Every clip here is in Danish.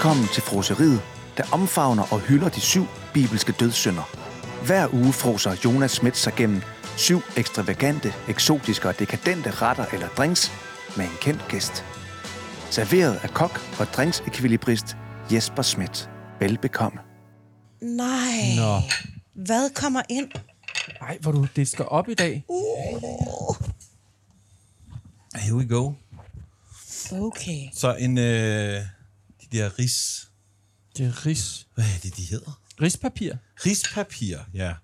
Velkommen til froseriet, der omfavner og hylder de syv bibelske dødssynder. Hver uge froser Jonas Schmidt sig gennem syv ekstravagante, eksotiske og dekadente retter eller drinks med en kendt gæst. Serveret af kok og drinksekvilibrist Jesper Schmidt. Velbekomme. Nej. Nå. Hvad kommer ind? Ej, hvor du disker op i dag. Uh, Here we go. okay. Så en, øh, de der ris... Det er ris. Hvad er det, de hedder? Rispapir. Rispapir, ja.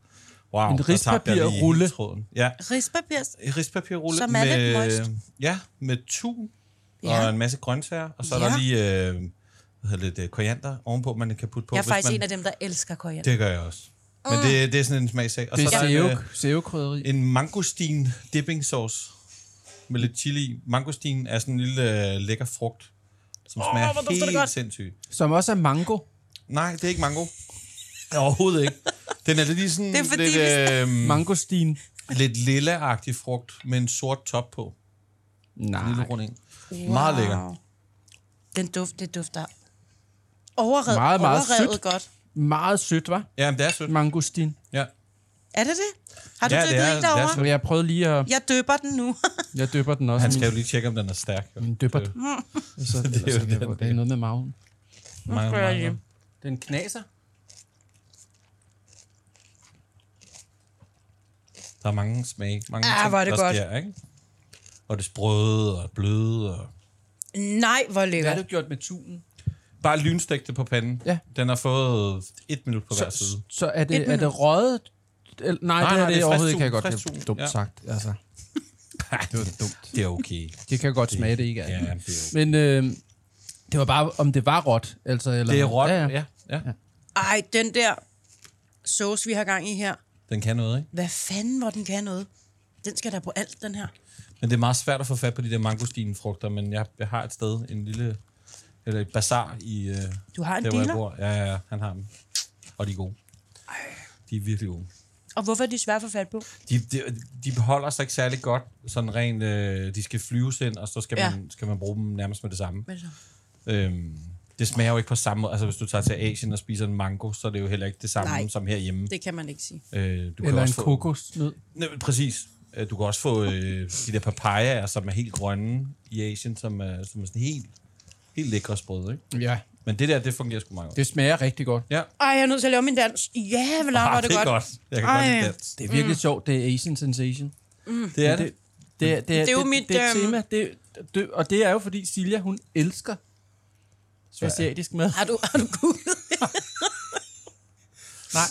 Wow, En rispapirrulle. Ja, Rispapir. en rispapirrulle. Som er lidt moist. Ja, med tun Ja. og en masse grøntsager. Og så er Ja. der lige øh, hvad hedder det, øh, koriander ovenpå, man kan putte på. Jeg er faktisk man, en af dem, der elsker koriander. Det gør jeg også. Men det, det er sådan en smagsag. Og Det så er er der seo, en, øh, en mangostin dipping sauce med lidt chili. i. Mangostin er sådan en lille øh, lækker frugt, som hvor smager det helt godt. sindssygt. Som også er mango. Nej, det er ikke mango. Overhovedet ikke. Den er lige sådan Det er fordi, lidt, øh, Mangostin. lidt lilla-agtig frugt med en sort top på. En Nej. lille rund en. Wow. Meget lækker. Den duft, det dufter overrevet, Meget, meget overrevet sødt. godt. Meget sødt, var? Ja, men det er sødt. Mangostin. Ja. Er det det? Har du Ja, det er- ind det er derovre? Jeg prøvede lige at... Jeg døber den nu. Jeg døber den også. Han skal jo lige tjekke, om den er stærk. jo. Min døber Det- Så, det, er jo det, den, det er noget med maven. Lige. meget. Den knaser. Der er mange smage. Mange Ah, ting, hvor er det der godt. Sker, ikke? Og det sprøde og bløde. Og... Nej, hvor Hvad lækkert. har du gjort med tunen? Bare lynstegte på panden. Ja. Den har fået et minut på hver Så, side. så er Et det, er det røget? Nej, Nej, det er nej, det, det er overhovedet ikke, kan jeg godt. er tun, dumt ja. sagt, altså. Det var dumt. Det er okay. Det kan godt smage det, ikke? Ja, det er okay. Men øh, det var bare, om det var råt, altså. Eller, Det er råt. Ja, Ja, ja. ja. Ej, den der sauce, vi har gang i her. Den kan noget, ikke? Hvad fanden, hvor den kan noget? Den skal der på alt, den her. Men det er meget svært at få fat på de der mangostinfrugter, men jeg, jeg har et sted, en lille, eller et bazar i... Øh, Du har en der, hvor jeg dealer? bor. Ja, ja, ja, han har dem. Og de er gode. De er virkelig gode. Og hvorfor er de svære at få fat på? De, de, de beholder sig ikke særlig godt, sådan rent, øh, de skal flyves ind, og så skal, Ja. man, skal man bruge dem nærmest med det samme. Hvad så? Øhm, det smager jo ikke på samme måde. Altså, hvis du tager til Asien og spiser en mango, så er det jo heller ikke det samme Nej. som herhjemme. Det kan man ikke sige. Øh, du Eller en også få- kokosnød. Nej, præcis. Øh, Du kan også få øh, de der papayaer, som er helt grønne i Asien, som er, som er sådan helt, helt lækre sprøde, ikke? Ja, Men det der, det fungerer sgu meget godt. det smager rigtig godt. Ja, Ej, jeg er nødt til at lave min dans. Ja, hvor langt var ah, det, det er godt. godt. Jeg kan Ej. godt lide dans. Det er virkelig mm. sjovt, det er Asian Sensation. Det er det, det. det, er, det, er, Det er jo det, mit, det er et øhm, tema, det, det, og det er jo fordi Silja, hun elsker asiatisk mad. Har du, har du googlet? Nej.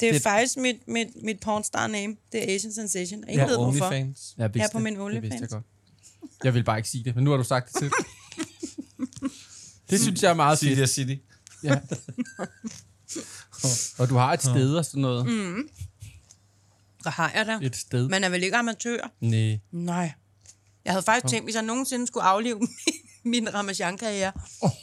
Det er Det- faktisk mit, mit, mit pornstar name. Det er Asian Sensation. Jeg Ja, ved hvorfor. Onlyfans. Jeg vidste Her på det. min Det vidste jeg OnlyFans. godt. Jeg vil bare ikke sige det, men nu har du sagt det til. Det synes jeg er meget fedt. Celia City. Ja. og du har et sted og sådan noget. Mm. Så har jeg der. Et sted. Man er vel ikke amatør? Nej. Nej. Jeg havde faktisk tænkt, hvis jeg nogensinde skulle aflive min, min Ramachan-karriere,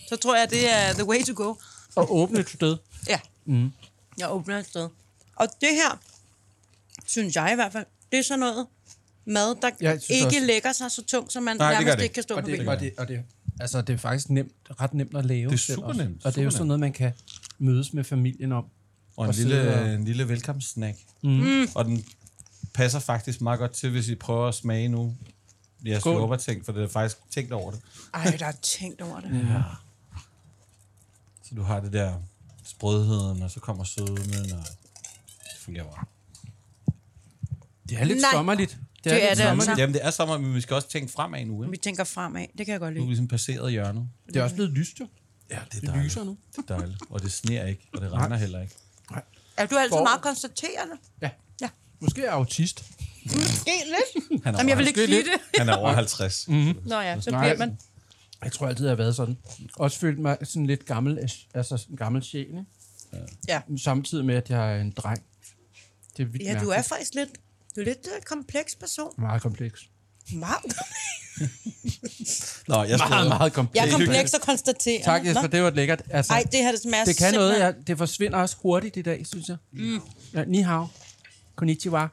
så tror jeg, det er the way to go. Og åbne et sted. Ja. Mm. Jeg åbner et sted. Og det her, synes jeg i hvert fald, det er sådan noget mad, der ikke også- lægger sig så tungt, som man Nej, nærmest det ikke kan stå Og på det, benene. og det, og det, altså, det er faktisk nemt, ret nemt at lave. Det er super nemt, Og det er jo sådan noget, man kan mødes med familien om. Og en Og lille, en lille velkomstsnack. Mm. Og den passer faktisk meget godt til, hvis I prøver at smage nu. Jeg håber tænkt, for det er faktisk tænkt over det. Ej, der er tænkt over det. Ja. Så du har det der sprødheden, og så kommer sødmen, og det fungerer bare. Det er lidt Nej. sommerligt. Det er lidt det sommerligt. altså. Jamen, det er sommer, men vi skal også tænke fremad nu, Vi ikke? tænker fremad. Det kan jeg godt Nu er vi lide. ligesom passeret hjørnet. Det er også blevet lyst, jo. Ja, det er Det dejligt. lyser nu. Det er dejligt. Og det sner ikke, og det regner heller ikke. Er du altid For- meget konstaterende? Ja. Ja. Måske er jeg autist. Måske lidt. Han er, Jamen, jeg vil ikke sige det. han er over 50. Mm. Nå ja, så Nej. bliver man... Jeg tror altid, jeg har været sådan. Også følt mig sådan lidt gammel, altså en gammel sjæl, ikke? Ja. Samtidig med, at jeg er en dreng. Det er vildt Ja, du er mærkeligt. faktisk lidt... Du er lidt uh, kompleks person. Meget kompleks. Meget. Nå, jeg Meget, meget kompleks. Jeg er kompleks og konstaterende. Tak, Jesper. Nå. Det var lækkert. Altså, Ej, det her det smager det kan noget. simpelthen- Jeg, det forsvinder også hurtigt i dag, synes jeg. Mm. Ja, ni hao. Konnichiwa.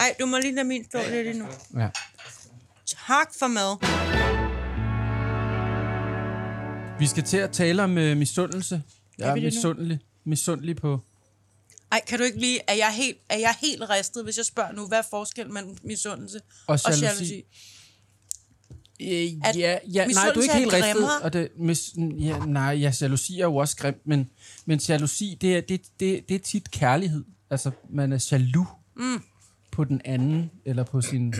Ej, du må lige lade min stå lidt endnu. Ja. Tak for mad. Vi skal til at tale om uh, misundelse. Jeg er misundelig, misundelig på... Ej, kan du ikke lige... Er jeg helt, er jeg helt ristet, hvis jeg spørger nu, hvad er forskellen mellem misundelse Og og jalousi. jalousi? Øh, ja, ja, nej, du er ikke er helt ristet. Og det, mis, ja, nej, ja, jalousi er jo også grimt, men, men jalousi, det er, det, det, det er tit kærlighed. Altså, man er jaloux mm. på den anden, eller på sin...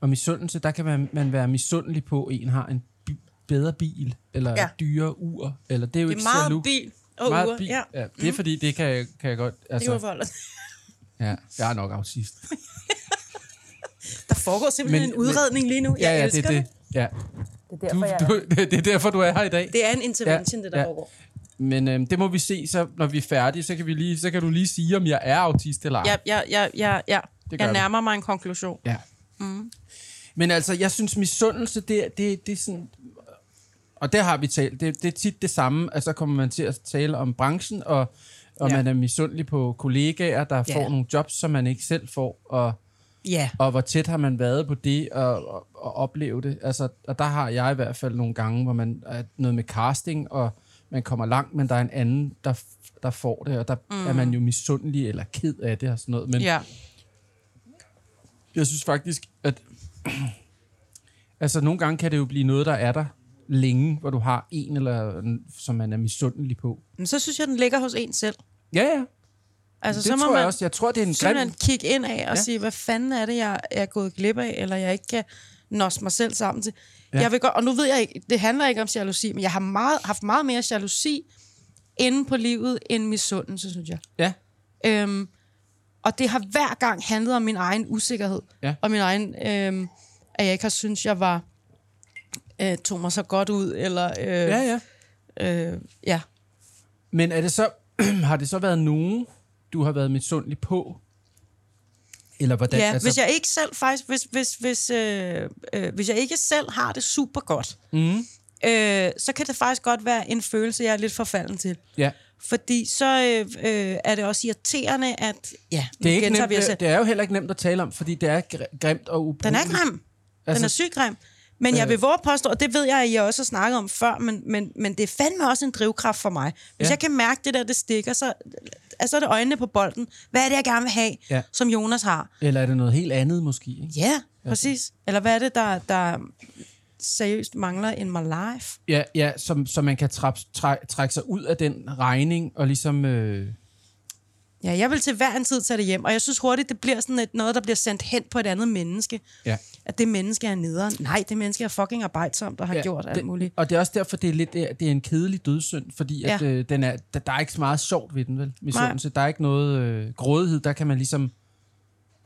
Og misundelse, der kan man, man være misundelig på, at en har en bi- bedre bil, eller ja. Dyre ur, eller det er jo Det er ikke meget jaloux. bil og meget uger. bil. Ja, ja. Det er fordi, det kan, jeg- kan jeg godt... det Altså, du forholde dig. ja, jeg er nok autist. Der foregår simpelthen Men- en udredning lige nu. Jeg ja, ja, elsker det er det. Ja. Det er Du, derfor, jeg du, det er derfor, du er her i dag. Det er en intervention, det der ja. foregår. Men øhm, det må vi se, så når vi er færdige, så kan, vi lige, så kan du lige sige, om jeg er autist eller ej. Ja, ja, ja, ja, ja. Det Jeg du. nærmer mig en konklusion. ja. Mm. Men altså, jeg synes, misundelse, det, er- det, det er sådan... Og der har vi talt, det, det er tit det samme, altså så kommer man til at tale om branchen, og, og Ja. man er misundelig på kollegaer, der Ja. får nogle jobs, som man ikke selv får, og, Ja. og hvor tæt har man været på det, og, og, og opleve det. Altså, og der har jeg i hvert fald nogle gange, hvor man er noget med casting, og man kommer langt, men der er en anden, der, der får det, og der mm. er man jo misundelig eller ked af det og sådan noget. Men Ja. jeg synes faktisk, at altså nogle gange kan det jo blive noget, der er der længe, hvor du har en, eller som man er misundelig på. Men så synes jeg, den ligger hos en selv. Ja, ja. Altså, det så må tror man jeg også. Jeg tror, det er en grim... simpelthen kigge ind af og Ja. sige, hvad fanden er det, jeg er gået glip af, eller jeg ikke kan nås mig selv sammen til. Ja. Jeg vil godt, og nu ved jeg ikke, det handler ikke om jalousi, men jeg har meget, haft meget mere jalousi inde på livet end misundelse, synes jeg. Ja, Øhm, og det har hver gang handlet om min egen usikkerhed. Ja. Og min egen, øhm, at jeg ikke har syntes, jeg var øh, tog mig så godt ud, eller øh, ja, ja. øh, ja. Men er det så, har det så været nogen, du har været misundelig på? Eller hvordan? Ja, altså, hvis jeg ikke selv faktisk, hvis, hvis, hvis, øh, øh, hvis jeg ikke selv har det super godt, Mm, øh, så kan det faktisk godt være en følelse, jeg er lidt forfalden til. ja. Fordi så øh, øh, er det også irriterende, at... Ja, Det er, ikke nemt, os det, er jo heller ikke nemt at tale om, fordi det er gr- grimt og Den ubrugeligt. er grim. Den Altså- er sygt grim. Men jeg Øh. vil våge påstå, og det ved jeg, at I også har snakket om før, men, men, men det er fandme også en drivkraft for mig. Hvis Ja. jeg kan mærke det der, det stikker, så altså er det øjnene på bolden. Hvad er det, jeg gerne vil have, Ja. som Jonas har? Eller er det noget helt andet måske? Ikke? Ja, præcis. Eller hvad er det, der, der seriøst mangler in my life? Ja, ja som, så man kan trap, træ, trække sig ud af den regning og ligesom... Øh, Ja, jeg vil til hver en tid tage det hjem, og jeg synes hurtigt, det bliver sådan et, noget, der bliver sendt hen på et andet menneske. ja. At det menneske er nederen. Nej, det menneske er fucking arbejdsomt og har ja, gjort alt det, muligt. Og det er også derfor, det er, lidt, det er en kedelig dødssynd, fordi at, Ja. øh, den er, der, der er ikke så meget sjovt ved den, vel? Misundelse. Der er ikke noget øh, grådighed, der kan man ligesom...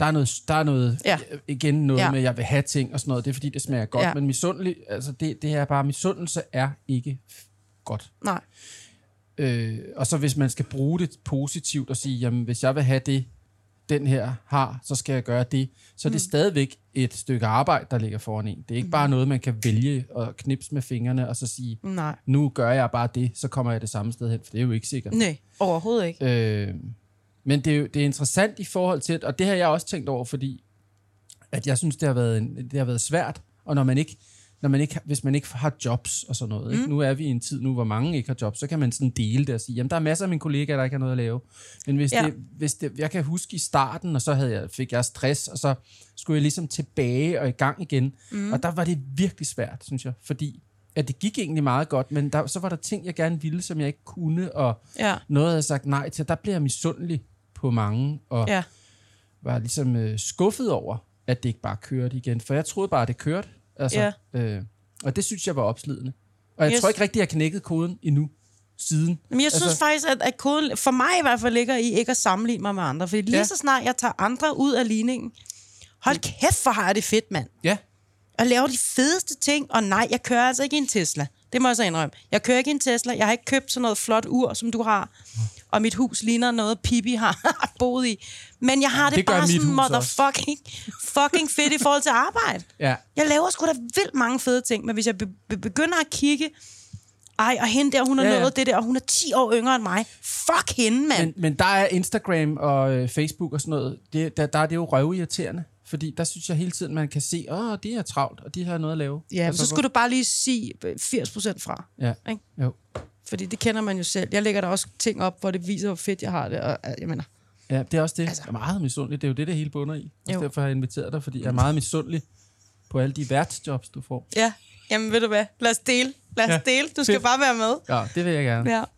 Der er noget, der er noget Ja. igen noget ja. Med, at jeg vil have ting og sådan noget. Det er fordi, det smager godt. Ja. Men misundelig, altså det, det er bare, misundelse er ikke godt. Nej. Øh, og så hvis man skal bruge det positivt og sige, jamen hvis jeg vil have det, den her har, så skal jeg gøre det. Så mm. det er stadigvæk et stykke arbejde, der ligger foran en. Det er ikke bare noget, man kan vælge og knipse med fingrene og så sige, Nej. nu gør jeg bare det, så kommer jeg det samme sted hen, for det er jo ikke sikkert. Nej, overhovedet ikke. Øh, men det er, jo, det er interessant i forhold til, og det har jeg også tænkt over, fordi at jeg synes, det har været, en, det har været svært, og når man ikke, når man ikke, hvis man ikke har jobs og sådan noget, mm. ikke? nu er vi i en tid nu, hvor mange ikke har jobs, så kan man sådan dele det og sige, jamen der er masser af mine kollegaer, der ikke har noget at lave. Men hvis, ja. Ja. det, hvis det, jeg kan huske i starten, og så havde jeg, fik jeg stress, og så skulle jeg ligesom tilbage og i gang igen, mm. og der var det virkelig svært, synes jeg, fordi at det gik egentlig meget godt, men der, så var der ting, jeg gerne ville, som jeg ikke kunne, og Ja. noget, jeg havde sagt nej til. Der blev jeg misundelig på mange, og Ja. var ligesom øh, skuffet over, at det ikke bare kørte igen. For jeg troede bare, at det kørte. Altså, Ja. øh, og det synes jeg var opslidende. Og jeg Yes. tror ikke rigtig, jeg har knækket koden endnu siden. Men jeg synes Altså- faktisk, at, at koden for mig i hvert fald ligger i ikke at sammenligne mig med andre. Fordi lige Ja. så snart jeg tager andre ud af ligningen, hold kæft, hvor har jeg det fedt, mand. Ja, Og laver de fedeste ting, og nej, jeg kører altså ikke en Tesla. Det må jeg så indrømme. Jeg kører ikke en Tesla. Jeg har ikke købt sådan noget flot ur, som du har. Og mit hus ligner noget, Pippi har boet i. Men jeg har det, det gør bare sådan motherfucking fucking fedt i forhold til arbejde. ja. Jeg laver sgu da vildt mange fede ting, men hvis jeg be- be- begynder at kigge, ej, og hende der, hun har Ja, ja, ja. nået det der, og hun er 10 år yngre end mig. Fuck hende, mand. Men, men der er Instagram og øh, Facebook og sådan noget, det, der, der er det jo røvirriterende. Fordi der synes jeg hele tiden, man kan se, åh, de er travlt, og de har noget at lave. Ja, altså, så hvor- skulle du bare lige sige 80% fra. Ja, Ikke? jo. Fordi det kender man jo selv. Jeg lægger der også ting op, hvor det viser, hvor fedt jeg har det. Og, øh, jeg mener, Ja, det er også det. Altså. Jeg er meget misundelig. Det er jo det, det hele bunder i. Jo. derfor har jeg inviteret dig, fordi jeg er meget misundelig på alle de værtsjobs, du får. ja, jamen ved du hvad? Lad os dele. Lad os Ja, dele. Du skal fedt. bare være med. Ja, det vil jeg gerne. Ja.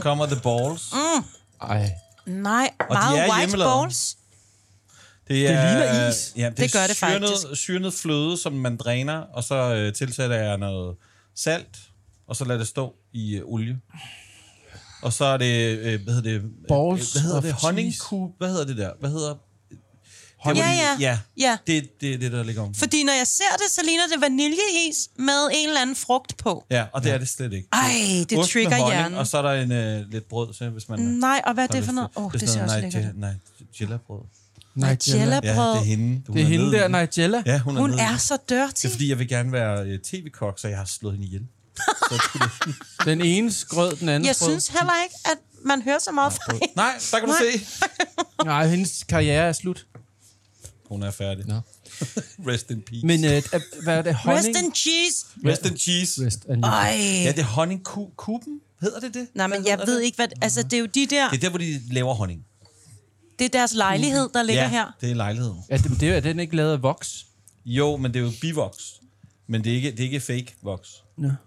Kommer The Balls. Mm. Ej. Nej, de meget er white hjemmelavet. balls. Det, Det er, ligner is. Ja, det, Det gør er det syrnet, faktisk. Syrnet fløde, som man dræner, og så øh, tilsætter jeg noget salt, og så lader det stå i øh, olie. Og så er det, øh, hvad hedder det? øh, Balls hvad hedder of det? cheese. Honningkub? Hvad hedder det der? Hvad hedder... Ja, Det, hvor de- ja. ja. Ja. Det, det er det, der ligger om. Fordi når jeg ser det, så ligner det vaniljeis med en eller anden frugt på. Ja, og det er det slet ikke. Ej, det Ost trigger honning, hjernen. Og så er der en, øh, lidt brød til, hvis man... Nej, og hvad er det for noget? Åh, oh, det, ser også lækkert ud. Nej, Nigella-brød. Nigella. Ja, det er hende. Du Det er hende nede i der, den. Nigella. Ja, hun er, Hun nede i er den. så dirty. Det er fordi, jeg vil gerne være øh, tv-kok, så jeg har slået hende ihjel. Den ene grød, den anden Jeg brød. synes heller ikke, at man hører så meget fra hende. Nej, der kan du Nej. se. Nej, hendes karriere er slut. Hun er færdig. Nå. Rest in peace. Men øh, hvad er det? Honning? Rest in cheese. Rest in cheese. Rest and Ej. Ja, det er honningkuben. Hedder det det? Nej, men jeg hedder ved det? ikke, hvad... Altså, det er jo de der... Det er der, hvor de laver honning. Det er deres lejlighed, der ligger ja, her. det er lejligheden. Ja, det, det er, er den ikke lavet af voks? Jo, men det er jo bivoks. Men det er ikke, det er ikke fake voks.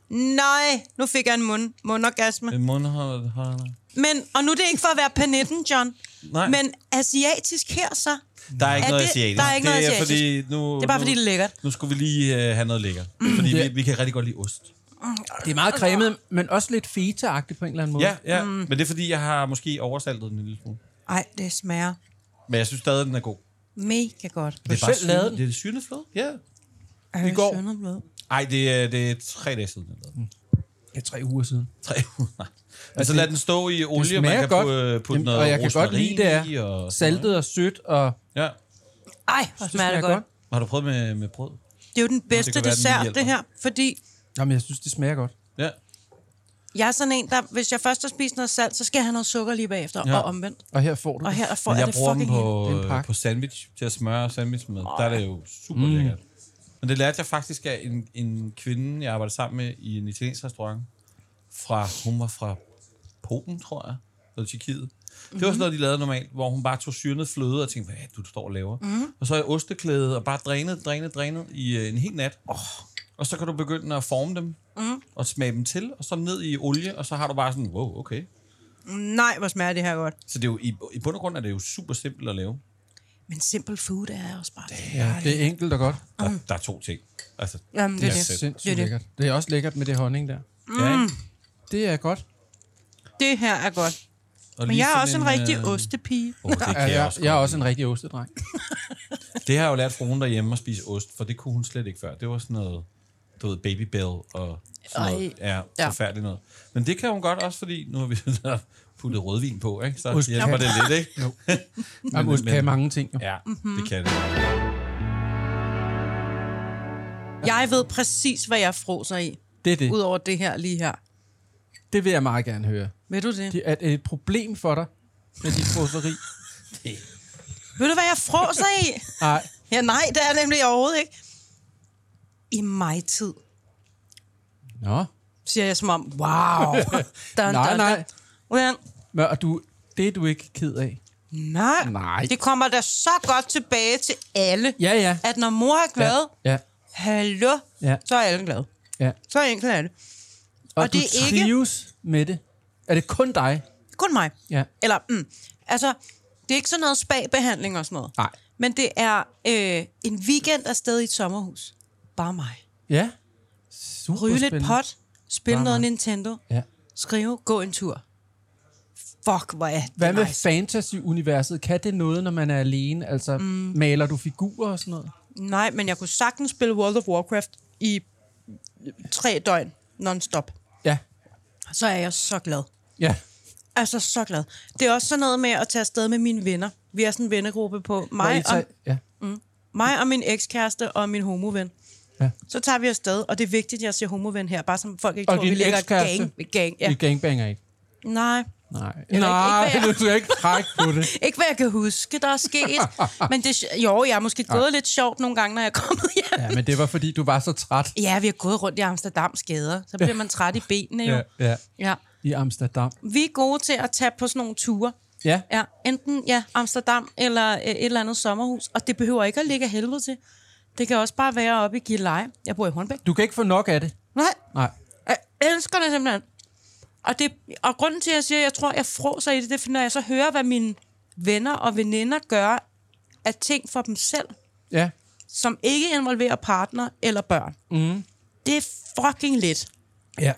Nej, nu fik jeg en mund, mundorgasme. Det er mundholder. Men, og nu er det ikke for at være panitten, John. Nej. Men asiatisk her så, Der er ikke Er noget det- asiatisk. der er ikke det noget er asiatisk. Fordi nu, det er bare fordi, det er lækkert. Nu skulle vi lige uh, have noget lækkert. Fordi vi, vi kan rigtig godt lide ost. Det er meget cremet, men også lidt feta-agtigt på en eller anden måde. Ja, ja. Mm. Men det er fordi, jeg har måske oversaltet den en lille smule. Ej, det smager Men jeg synes stadig, den er god. mega godt. Det du selv lavet den? Det er det syrende fløde? Ja. Er I går. Sønderblød? Ej, det er, det er tre dage siden. Eller noget. Ja, tre uger siden. Tre uger, nej. Altså, lad den stå i olie, man smager kan godt. putte, putte Jamen, noget og jeg kan godt rosmarin lide, det er i og sådan Saltet og sødt, og noget. Ja. Ej, hvor smager det godt. Har du prøvet med, med brød? Det er jo den bedste kan være, den dessert, hjælper. det her. Fordi Jamen, jeg synes, det smager godt. Ja. jeg er sådan en, der, hvis jeg først har spist noget salt, så skal jeg have noget sukker lige bagefter, Ja. ja. og omvendt. Og her får du Og det. her får Men jeg jeg det bruger dem fucking helt. på, Det er en øh, på sandwich, til at smøre sandwich med. Der er det jo super mm. lækkert. Men det lærte jeg faktisk af en, en kvinde, jeg arbejdede sammen med i en italiensk restaurant. Fra, hun var fra Polen, tror jeg. Eller Tjekkiet. Det var sådan noget, de lavede normalt, hvor hun bare tog syrnet fløde og tænkte, hvad du står og laver? Mm. Og så er osteklæde og bare drænet, drænet, drænet i øh, en hel nat. Oh. Og så kan du begynde at forme dem mm. og smage dem til, og så ned i olie, og så har du bare sådan, wow, okay. Nej, hvor smager det her godt. Så det er jo, i, i bund og grund er det jo super simpelt at lave. Men simple food er også bare det. Ja, det er enkelt og godt. Der, der er to ting. Altså, Jamen, det Det er er det. sindssygt Det er det. lækkert. Det er også lækkert med det honning der. ja, ikke? Det er godt. Det her er godt. Og Men jeg er også en rigtig øh, ostepige. Oh, det, kan Ja, jeg, jeg, også jeg er også en rigtig ostedreng. Det har jeg jo lært fruen derhjemme at spise ost, for det kunne hun slet ikke før. Det var sådan noget, du ved, babybell og sådan noget. Ja, Ja. forfærdeligt noget. Men det kan hun godt også, fordi nu har vi puttet rødvin på, ikke? Så Ost hjælper kan- det lidt, ikke? Jo. Jamen, ost kan mange ting. Jo. Ja, Mhm. det kan det. Jeg ved præcis, hvad jeg froser i. Det er det. Udover det her lige her. Det vil jeg meget gerne høre. Ved du det? Det er et problem for dig med dit froseri. Ved du, hvad jeg froser i? Nej, Ja, nej, det er nemlig overhovedet ikke. I mig-tid, Nå. siger jeg som om, wow. Dun, Nej, dun, nej. dun. Men, og du, det er du ikke ked af. Nej. Nej. Det kommer da så godt tilbage til alle, Ja, ja. at når mor er glad, Ja, ja, hallo, ja. så er alle glade. ja. Så er enkelt er det. Og, Og du det er ikke- trives med det. Er det kun dig? Kun mig. Ja. Eller, mm, altså, det er ikke sådan noget spagbehandling og sådan noget. Nej. Men det er øh, en weekend afsted i et sommerhus. Bare mig. Ja. Super Ryge lidt pot, spille noget. Nintendo, Ja. skrive, gå en tur. Fuck, hvor er det Hvad med nice. fantasy-universet? Kan det noget, når man er alene? Altså, mm. maler du figurer og sådan noget? Nej, men jeg kunne sagtens spille World of Warcraft i tre døgn non-stop. Ja. Så er jeg så glad. Ja. Altså, så glad. Det er også sådan noget med at tage afsted med mine venner. Vi er sådan en vennegruppe på mig og, tager- ja. mig og min ekskæreste og min homoven. Ja. Så tager vi afsted, og det er vigtigt, at jeg siger homoven her, bare som folk ikke Og tror, vi lægger gang. gang Ja. ja. I gangbanger ikke? Nej, Nej, Eller Nej ikke- ikke du skal ikke trække på det. Ikke hvad jeg kan huske, der er sket. Men det, jo, jeg har måske gået lidt sjovt nogle gange, når jeg er kommet hjem. Ja, men det var, fordi du var så træt Ja, vi har gået rundt i Amsterdams gader. Så bliver man træt i benene jo. Ja. ja. ja. i Amsterdam. Vi er gode til at tage på sådan nogle ture. Ja, Ja, enten ja, Amsterdam eller øh, et eller andet sommerhus. Og det behøver ikke at ligge af helvede til. Det kan også bare være oppe i Gilleleje. Jeg bor i Hornbæk. du kan ikke få nok af det. Nej, Nej. jeg elsker det simpelthen. Og, det, og grunden til, at jeg siger, at jeg tror, at jeg fråser i det, det er, når jeg så hører, hvad mine venner og veninder gør af ting for dem selv, Ja, som ikke involverer partner eller børn. Mm. Det er fucking lidt. ja.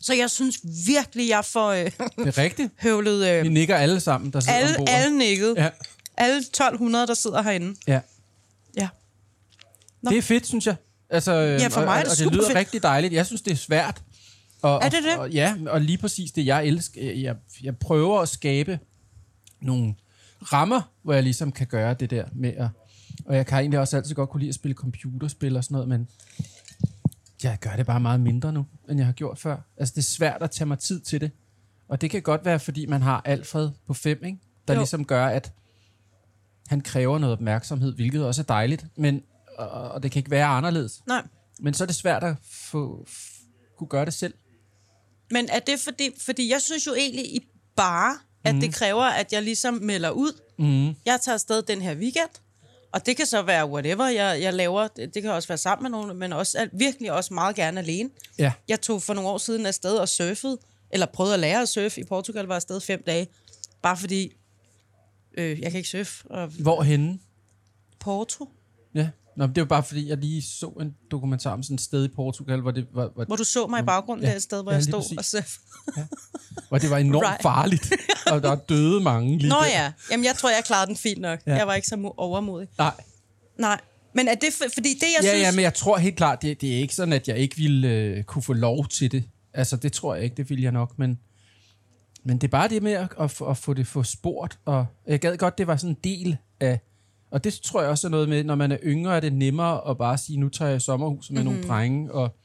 Så jeg synes virkelig, jeg får øh, det er rigtigt. høvlet øh, Vi nikker alle sammen, der sidder alle, alle nikket. Ja, Alle 1200, der sidder herinde. ja. Ja. Nå. Det er fedt, synes jeg. Altså, Ja, for og, mig er og, det og det super lyder fedt. rigtig dejligt. Jeg synes, det er svært. Og, Er det det? Og, ja, og lige præcis det, jeg elsker. Jeg, jeg prøver at skabe nogle rammer, hvor jeg ligesom kan gøre det der med at... Og jeg kan egentlig også altid godt kunne lide at spille computerspil og sådan noget, men jeg gør det bare meget mindre nu, end jeg har gjort før. Altså, det er svært at tage mig tid til det. Og det kan godt være, fordi man har Alfred på fem, ikke? der Jo. ligesom gør, at han kræver noget opmærksomhed, hvilket også er dejligt, men, og, og det kan ikke være anderledes. Nej. Men så er det svært at få, f- kunne gøre det selv. Men er det fordi... Fordi jeg synes jo egentlig i bare, at mm. det kræver, at jeg ligesom melder ud. Mm. Jeg tager afsted den her weekend. Og det kan så være whatever, jeg, jeg laver. Det, det kan også være sammen med nogen, men også, virkelig også meget gerne alene. Ja. Jeg tog for nogle år siden afsted og surfede, eller prøvede at lære at surfe i Portugal, var afsted fem dage. Bare fordi, øh, jeg kan ikke surfe. Og Hvorhenne? Porto, Ja. Nå, men det var bare fordi, jeg lige så en dokumentar om sådan et sted i Portugal, hvor det var, hvor, hvor du så mig i baggrunden Ja. ja. der et sted, hvor Ja, jeg stod præcis. og surfede. hvor det var enormt Right. farligt, og der døde mange lige Nå der. ja, jamen jeg tror, jeg klarede den fint nok. Ja. Ja. Jeg var ikke så mo- overmodig. Nej. Nej, men er det for, fordi det, jeg Ja, synes... ja, men jeg tror helt klart, det, det er ikke sådan, at jeg ikke ville øh, kunne få lov til det. Altså, det tror jeg ikke, det ville jeg nok, men, men det er bare det med at, at, få- at få det for sport, og jeg gad godt, det var sådan en del af, og det tror jeg også er noget med, når man er yngre, er det nemmere at bare sige, nu tager jeg sommerhus med mm-hmm. nogle drenge, og,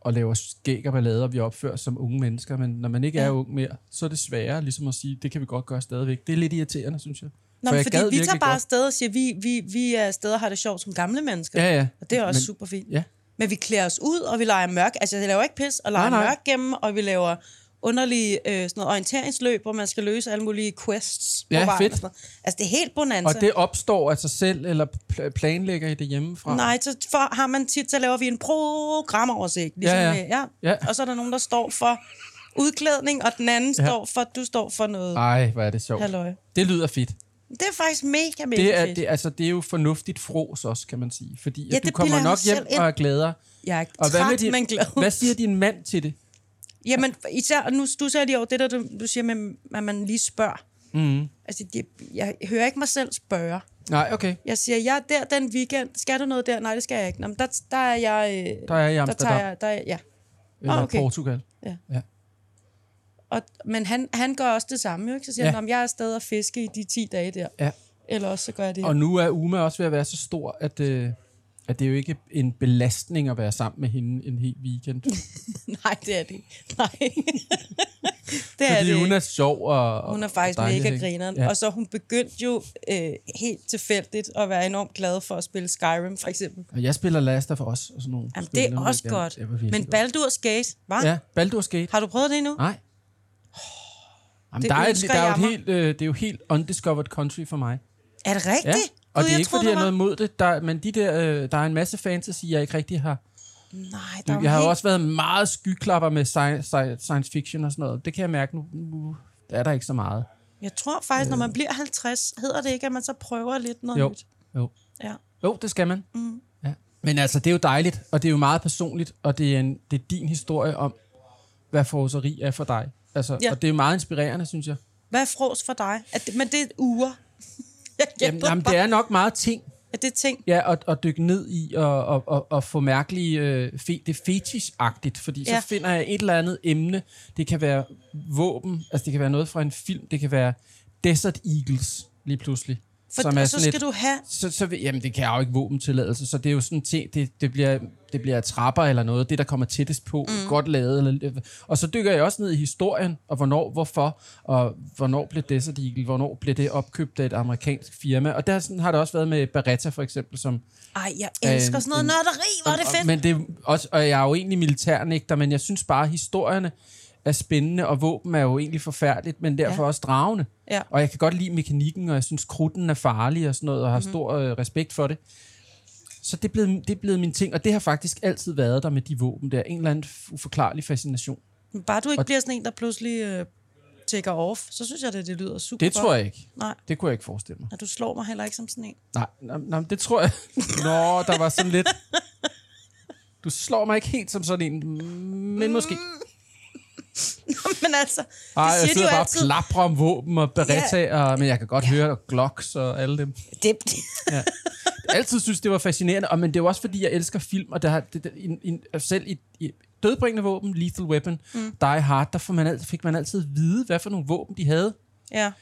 og laver skæg og ballader, vi opfører som unge mennesker, men når man ikke er ung mere, så er det sværere ligesom at sige, det kan vi godt gøre stadigvæk. Det er lidt irriterende, synes jeg. Nå, For jeg fordi vi tager bare godt- afsted og siger, vi, vi, vi er afsted og har det sjovt som gamle mennesker. Ja, ja. Og det er også men, super fint. Ja. Men vi klæder os ud, og vi leger mørk. Altså, jeg laver ikke pis og leger Nej, nej. mørk gennem, og vi laver underlige øh, sådan noget orienteringsløb, hvor man skal løse alle mulige quests Ja, på vejen. fedt. Og sådan noget. Altså, det er helt bonanza. Og det opstår af sig selv, eller pl- planlægger I det hjemmefra? Nej, så for, har man tit, så laver vi en programoversigt. Ligesom, Ja, ja, ja. ja. Og så er der nogen, der står for udklædning, og den anden Ja. står for, du står for noget Ej, hvor er det sjovt. halløj. Det lyder fedt. Det er faktisk mega, mega Det er, fedt. det, altså, det er jo fornuftigt fros også, kan man sige. Fordi Ja, du kommer nok hjem ind. og er glæder. Jeg er Og hvad, med din, hvad siger din mand til det? Jamen, især, og nu du sagde lige over det der, du, du siger med, at man lige spørger. Mm. Altså, jeg, jeg hører ikke mig selv spørge. Nej, okay. Jeg siger, jeg er der den weekend. Skal du noget der? Nej, det skal jeg ikke. Nå, men der, der er jeg... Øh, Der er jeg i der Amsterdam. tager jeg, der er, ja. Eller Ah, okay. Portugal. Ja. Ja. Og, men han, han gør også det samme, jo ikke? Så siger Ja. han, "Nå, jeg er afsted og fiske i de 10 dage der. Ja. Eller også så gør jeg det. Og nu er Uma også ved at være så stor, at, øh, at det er jo ikke en belastning at være sammen med hende en hel weekend. Nej, det er det ikke. Nej. det er Fordi det hun ikke. er sjov og Hun er faktisk og mega grineren. Ja. Og så hun begyndte jo øh, helt tilfældigt at være enormt glad for at spille Skyrim, for eksempel. Og jeg spiller Last of Us og sådan nogle. Jamen, det er også jeg godt. jeg virkelig Men Baldur's Gate, hva? Ja, Baldur's Gate. Har du prøvet det endnu? Nej. Jamen, Det der er, et, der er jo jeg et helt, øh, det er jo helt undiscovered country for mig. Er det rigtigt? Og det er ikke, fordi jeg der noget imod det, der, men de der, øh, der er en masse fantasy, jeg ikke rigtig har. Nej, der er Jeg har helt... også været meget skyklapper med sci- sci- science fiction og sådan noget. Det kan jeg mærke nu. Nu er der ikke så meget. Jeg tror faktisk, når man bliver 50, hedder det ikke, at man så prøver lidt noget Jo. nyt. Jo. Ja. Jo, det skal man. Mm. Ja. Men altså, det er jo dejligt, og det er jo meget personligt, og det er, en, det er din historie om, hvad foroseri er for dig. Altså, Ja. Og det er jo meget inspirerende, synes jeg. Hvad er fros for dig? Er det, men det er uger. Jeg Jamen, jamen, det er nok meget ting, Er det ting? Ja, at, at dykke ned i og, og, og, og få mærkelige... Øh, fe, det er fetish-agtigt, fordi ja. Ja. så finder jeg et eller andet emne. Det kan være våben, altså det kan være noget fra en film, det kan være Desert Eagles lige pludselig. For som er så skal et- du have... Så, så, jamen, det kan jeg jo ikke våbentilladelse, så det er jo sådan ting, det, det, bliver, det bliver trapper eller noget, det der kommer tættest på, mm. godt lavet. Eller, og så dykker jeg også ned i historien, og hvornår, hvorfor, og hvornår blev Desert Eagle, hvornår blev det opkøbt af et amerikansk firma. Og der sådan, har det også været med Beretta for eksempel, som Ej, jeg elsker en- sådan noget nørderi, hvor er det og- fedt. Men det også, og jeg er jo egentlig militærnægter, men jeg synes bare, historierne er spændende, og våben er jo egentlig forfærdeligt, men derfor Ja. også dragende. Ja. Og jeg kan godt lide mekanikken, og jeg synes, krudten er farlig og sådan noget, og har Mhm. stor øh, respekt for det. Så det er, blevet, det er blevet min ting, og det har faktisk altid været der med de våben der. En eller anden uforklarlig fascination. Bare du ikke og- bliver sådan en, der pludselig øh, taker off, så synes jeg, det, det lyder super Det godt. tror jeg ikke. Nej, Det kunne jeg ikke forestille mig. og du slår mig heller ikke som sådan en. Nej, nej, nej det tror jeg. Nå, der var sådan lidt... Du slår mig ikke helt som sådan en, men måske. Men altså, det Ej, jeg siger de sidder jo bare altid. og om våben og Beretta, og, men jeg kan godt høre Glocks og alle dem. Det, Jeg altid synes, det var fascinerende, og, men det er også, fordi jeg elsker film, og der har, det, det, in, in, selv i, i dødbringende våben, Lethal Weapon, mm. Die Hard, der får man altid, fik man altid at vide, hvad for nogle våben de havde. ja.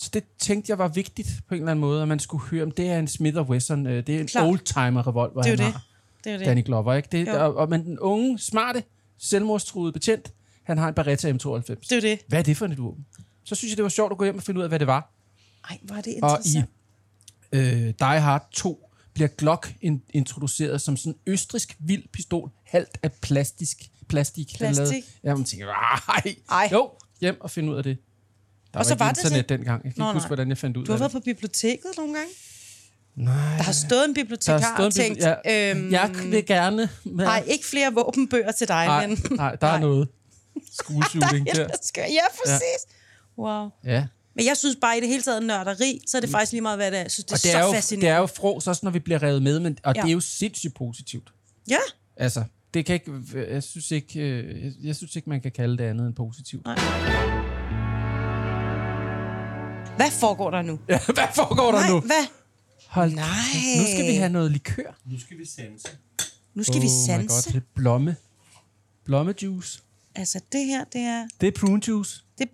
Så det tænkte jeg var vigtigt på en eller anden måde, at man skulle høre, om det er en Smith Wesson, øh, det er en Klart. oldtimer revolver, Det er han det. har. Det er det. Danny Glover, ikke? Det, Jo. og, og, men den unge, smarte, selvmordstruede betjent, han har en Beretta M92. Det er det. Hvad er det for et våben? Så synes jeg, det var sjovt at gå hjem og finde ud af, hvad det var. Ej, hvor er det Og i interessant. øh, Die Hard 2 bliver Glock in, introduceret som sådan en østrisk vild pistol, halvt af plastik. Plastik. Plastik? Ja, man tænker, ej, Ej. Jo, hjem og finde ud af det. Der Og så ikke var det internet så- dengang. Jeg kan Nå, ikke huske, nej. hvordan jeg fandt ud Du har af været det. på biblioteket nogle gange? Nej. Der har stået en bibliotekar stået og tænkt, ja, øhm, jeg vil gerne... Men, nej, ikke flere våbenbøger til dig, nej, men... nej, der er Nej. noget. School shooting Der er der. der skal, ja, præcis. Wow. Ja. Men jeg synes bare, i det hele taget nørderi, så er det faktisk lige meget, hvad det er. Jeg synes, det er, Og det så er, jo, det fascinerende. er jo fros også, når vi bliver revet med, men, og Ja. det er jo sindssygt positivt. Ja, Altså, det kan ikke, jeg synes ikke, øh, jeg, jeg synes ikke, man kan kalde det andet end positivt. Nej. hvad foregår der nu? Ja, hvad foregår der Nej, nu? hvad? Hold Nej. Nu skal vi have noget likør. Nu skal vi sanse. Nu skal vi Oh god, sanse. det er blomme. Blommejuice. Altså, det her, det er... Det er prune juice. Det,